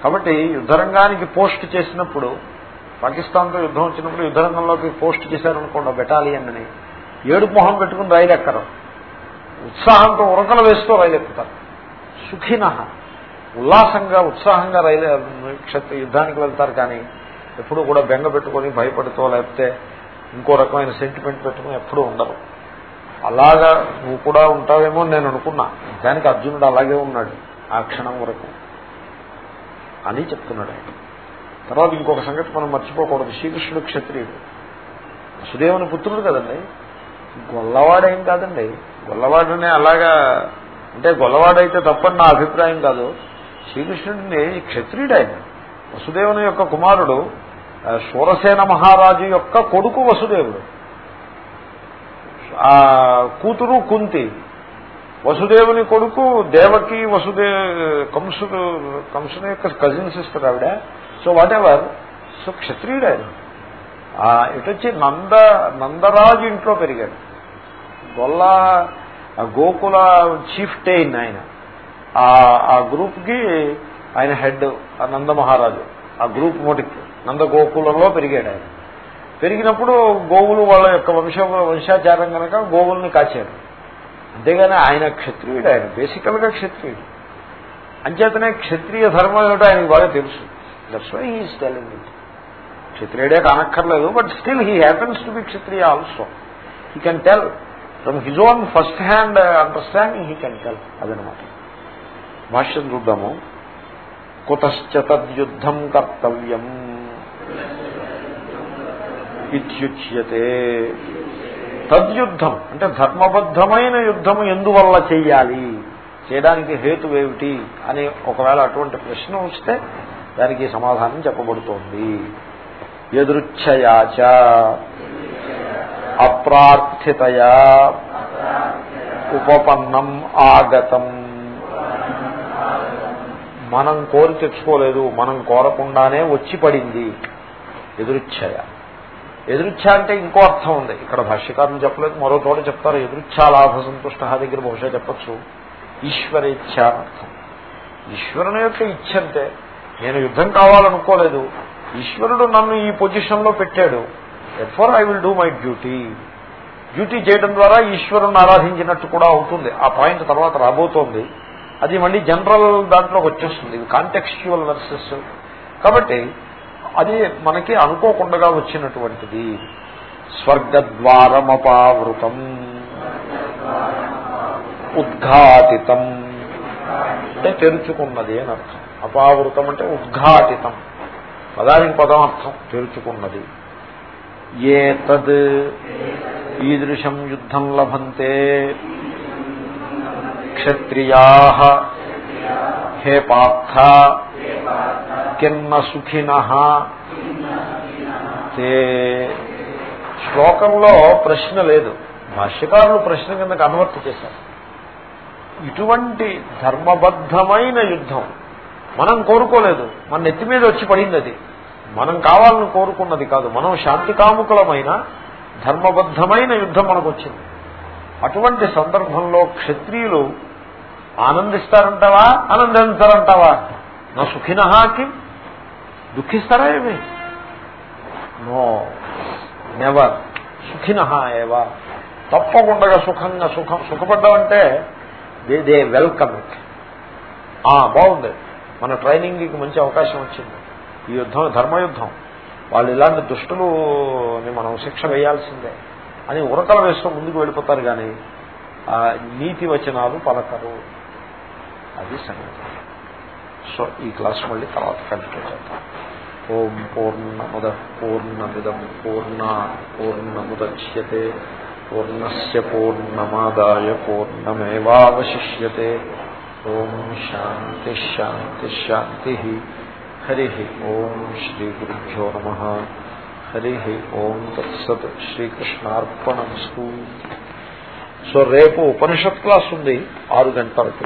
కాబట్టి యుద్ధరంగానికి పోస్ట్ చేసినప్పుడు పాకిస్తాన్తో యుద్ధం వచ్చినప్పుడు యుద్ధరంగంలోకి పోస్ట్ చేశారనుకోండి బెటాలియన్ అని. ఏడు మొహం పెట్టుకుని రైలు ఎక్కరు. ఉత్సాహంతో ఉరకలు వేస్తూ రైలు ఎక్కుతారు. సుఖిన. ఉల్లాసంగా ఉత్సాహంగా రైలు యుద్ధానికి వెళ్తారు కానీ ఎప్పుడు కూడా బెంగ పెట్టుకొని భయపడుతూ లేకపోతే ఇంకో రకమైన సెంటిమెంట్ పెట్టుకుని ఎప్పుడూ ఉండరు. అలాగా నువ్వు కూడా ఉంటావేమో నేను అనుకున్నా. దానికి అర్జునుడు అలాగే ఉన్నాడు ఆ క్షణం వరకు. అని చెప్తున్నాడు ఆయన. తర్వాత ఇంకొక సంగతి మనం మర్చిపోకూడదు. శ్రీకృష్ణుడు క్షత్రియుడు. వసుదేవుని పుత్రుడు కదండి. గొల్లవాడేం కాదండి. గొల్లవాడునే అలాగా అంటే గొల్లవాడైతే తప్పని నా అభిప్రాయం కాదు. శ్రీకృష్ణుడిని క్షత్రియుడు ఆయన వసుదేవుని యొక్క కుమారుడు సూరసేన మహారాజు యొక్క కొడుకు వసుదేవుడు. ఆ కూతురు కుంతి. వసుదేవుని కొడుకు దేవకి వసుదే కంసుడు కంసుని యొక్క కజిన్ సిస్టర్ ఆవిడ. సో వాట్ ఎవర్ సో క్షత్రియుడు ఆయన. ఇటొచ్చి నంద నందరాజు ఇంట్లో పెరిగాడు. గొల్ల గోకుల చీఫ్ టెయిన్ ఆయన. ఆ గ్రూప్కి ఆయన హెడ్ నంద మహారాజు. ఆ గ్రూప్ మోటికి నంద గోకులంలో పెరిగాడు ఆయన. పెరిగినప్పుడు గోవులు వాళ్ళ యొక్క వంశ వంశాచారం కనుక గోవుల్ని కాచాడు అంతేగాని ఆయన క్షత్రియుడు ఆయన. బేసికల్గా క్షత్రియుడు. అంచేతనే క్షత్రియ ధర్మం ఏమిటో ఆయనకు బాగా తెలుసు. That's why he's telling it క్షత్రియుడే కానక్కర్లేదు but still he happens to be Kshatriya also he can tell from his own first hand understanding he can tell అదనమాట భాష్యం చూద్దాము కుతశ్చ తద్యుద్ధం కర్తవ్యం ఇత్యుచ్యతే తద్యుద్ధం అంటే ధర్మబద్ధమైన యుద్ధము ఎందువల్ల చెయ్యాలి? చేయడానికి హేతువేమిటి? అని ఒకవేళ అటువంటి ప్రశ్న వస్తే దానికి సమాధానం చెప్పబడుతోంది. ఎదృచ్ఛయాచ అప్రార్థితయా ఉపపన్నం ఆగతం. మనం కోరి తెచ్చుకోలేదు మనం కోరకుండానే వచ్చి పడింది ఎదురుచ్ఛయ ఎదురుచ్ఛ అంటే ఇంకో అర్థం ఉంది. ఇక్కడ భాష్యకారులు చెప్పలేదు మరో చోట చెప్తారు ఎదురుచ్ఛా లాభ సంతుష్ట దగ్గర బహుశా చెప్పచ్చు. ఈశ్వరేచ్ఛ అర్థం. ఈశ్వరుని యొక్క ఇచ్ఛ అంటే నేను యుద్ధం కావాలనుకోలేదు. ఈశ్వరుడు నన్ను ఈ పొజిషన్లో పెట్టాడు. ఎఫర్ I will do my duty duty చేయడం ద్వారా ఈశ్వరుని ఆరాధించినట్టు కూడా అవుతుంది. ఆ పాయింట్ తర్వాత రాబోతోంది. అది మళ్ళీ జనరల్ దాంట్లోకి వచ్చేస్తుంది. కాంటెక్స్చువల్ వర్సెస్ కాబట్టి అది మనకి అనుకోకుండా వచ్చినటువంటిది. స్వర్గద్వారమపావృతం. ఉద్ఘాటితం. అంటే తెరుచుకున్నది అని అర్థం. అపావృతం అంటే ఉద్ఘాటితం. పదానికి పదం అర్థం తెరుచుకున్నది. ఏ తద్ ఈదృశం యుద్ధం లభంతే. క్షత్రియా హే పార్థ. కిన్న సుఖిన. తే శ్లోకంలో ప్రశ్న లేదు. భాష్యకారులు ప్రశ్న కింద కన్వర్ట్ చేశారు. ఇటువంటి ధర్మబద్ధమైన యుద్ధం మనం కోరుకోలేదు. మన నెత్తి మీద వచ్చి పడింది అది మనం కావాలని కోరుకున్నది కాదు. మనం శాంతి కాముకులమైన ధర్మబద్ధమైన యుద్ధం మనకు వచ్చింది అటువంటి సందర్భంలో క్షత్రియులు ఆనందిస్తారంటావా? ఆనందించారంటావా? నా సుఖినహాకి దుఃఖిస్తారా ఏమి? నో. నెవర్. సుఖిన ఏవా. తప్పకుండా సుఖంగా సుఖం సుఖపడ్డామంటే దే దే వెల్కమ్. ఇట్ బాగుంది. మన ట్రైనింగ్కి మంచి అవకాశం వచ్చింది. ఈ యుద్ధం ధర్మయుద్ధం వాళ్ళు ఇలాంటి దుష్టులు మనం శిక్ష వేయాల్సిందే అని ఉరకల వేసుకొని ముందుకు వెళ్ళిపోతారు కానీ నీతి వచనాలు పలకరు. అది సంగతి. సో ఈ క్లాస్ మళ్ళీ తర్వాత కంటిన్యూ చేద్దాం. ఓం పూర్ణముద పూర్ణమిదం పూర్ణ పూర్ణముద్యతే పూర్ణస్ పూర్ణమాదాయ పూర్ణమేవాశిష్యే ఓం శాంతి శాంతి శాంతి హరి ఓం శ్రీ గురుభ్యో నమ హరి ఓం తత్సత్ శ్రీకృష్ణార్పణమస్తు సో రేపు ఉపనిషత్ క్లాస్ ఉంది ఆరు గంటలకు.